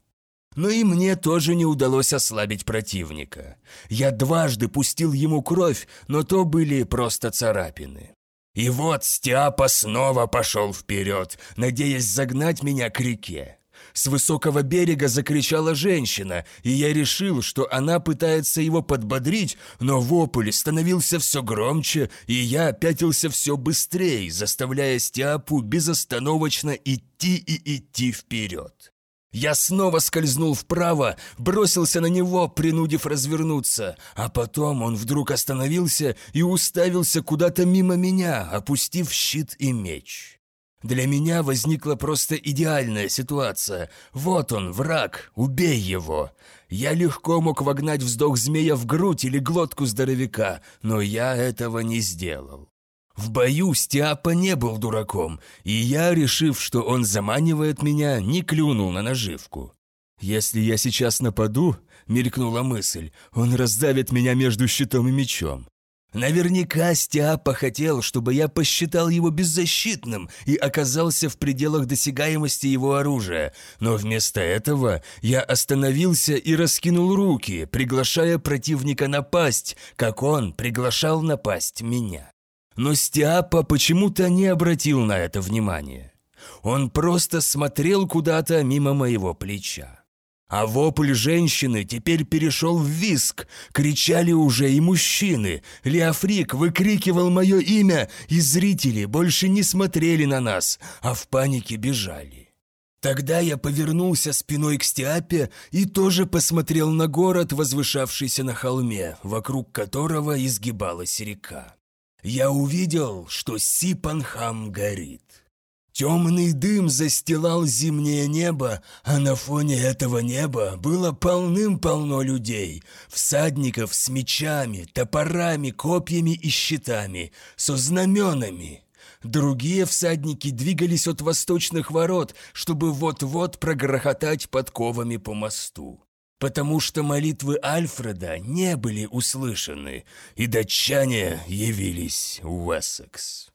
Speaker 1: Но и мне тоже не удалось ослабить противника. Я дважды пустил ему кровь, но то были просто царапины. И вот Стяпа снова пошел вперед, надеясь загнать меня к реке. С высокого берега закричала женщина, и я решил, что она пытается его подбодрить, но вопль становился все громче, и я пятился все быстрее, заставляя Стяпу безостановочно идти и идти вперед. Я снова скользнул вправо, бросился на него, принудив развернуться, а потом он вдруг остановился и уставился куда-то мимо меня, опустив щит и меч. Для меня возникла просто идеальная ситуация. Вот он, враг, убей его. Я легко мог вогнать вздох змея в грудь или глотку здоровяка, но я этого не сделал. В бою Стиапа не был дураком, и я, решив, что он заманивает меня, не клюнул на наживку. «Если я сейчас нападу», — мелькнула мысль, — «он раздавит меня между щитом и мечом». Наверняка Стиапа хотел, чтобы я посчитал его беззащитным и оказался в пределах досягаемости его оружия, но вместо этого я остановился и раскинул руки, приглашая противника напасть, как он приглашал напасть меня. Но Стиапа почему-то не обратил на это внимания. Он просто смотрел куда-то мимо моего плеча. А вопль женщины теперь перешел в виск. Кричали уже и мужчины. Леофрик выкрикивал мое имя, и зрители больше не смотрели на нас, а в панике бежали. Тогда я повернулся спиной к Стиапе и тоже посмотрел на город, возвышавшийся на холме, вокруг которого изгибалась река я увидел, что Сипанхам горит. Темный дым застилал зимнее небо, а на фоне этого неба было полным-полно людей, всадников с мечами, топорами, копьями и щитами, со знаменами. Другие всадники двигались от восточных ворот, чтобы вот-вот прогрохотать подковами по мосту потому что молитвы Альфреда не были услышаны, и датчане явились в Уэссекс.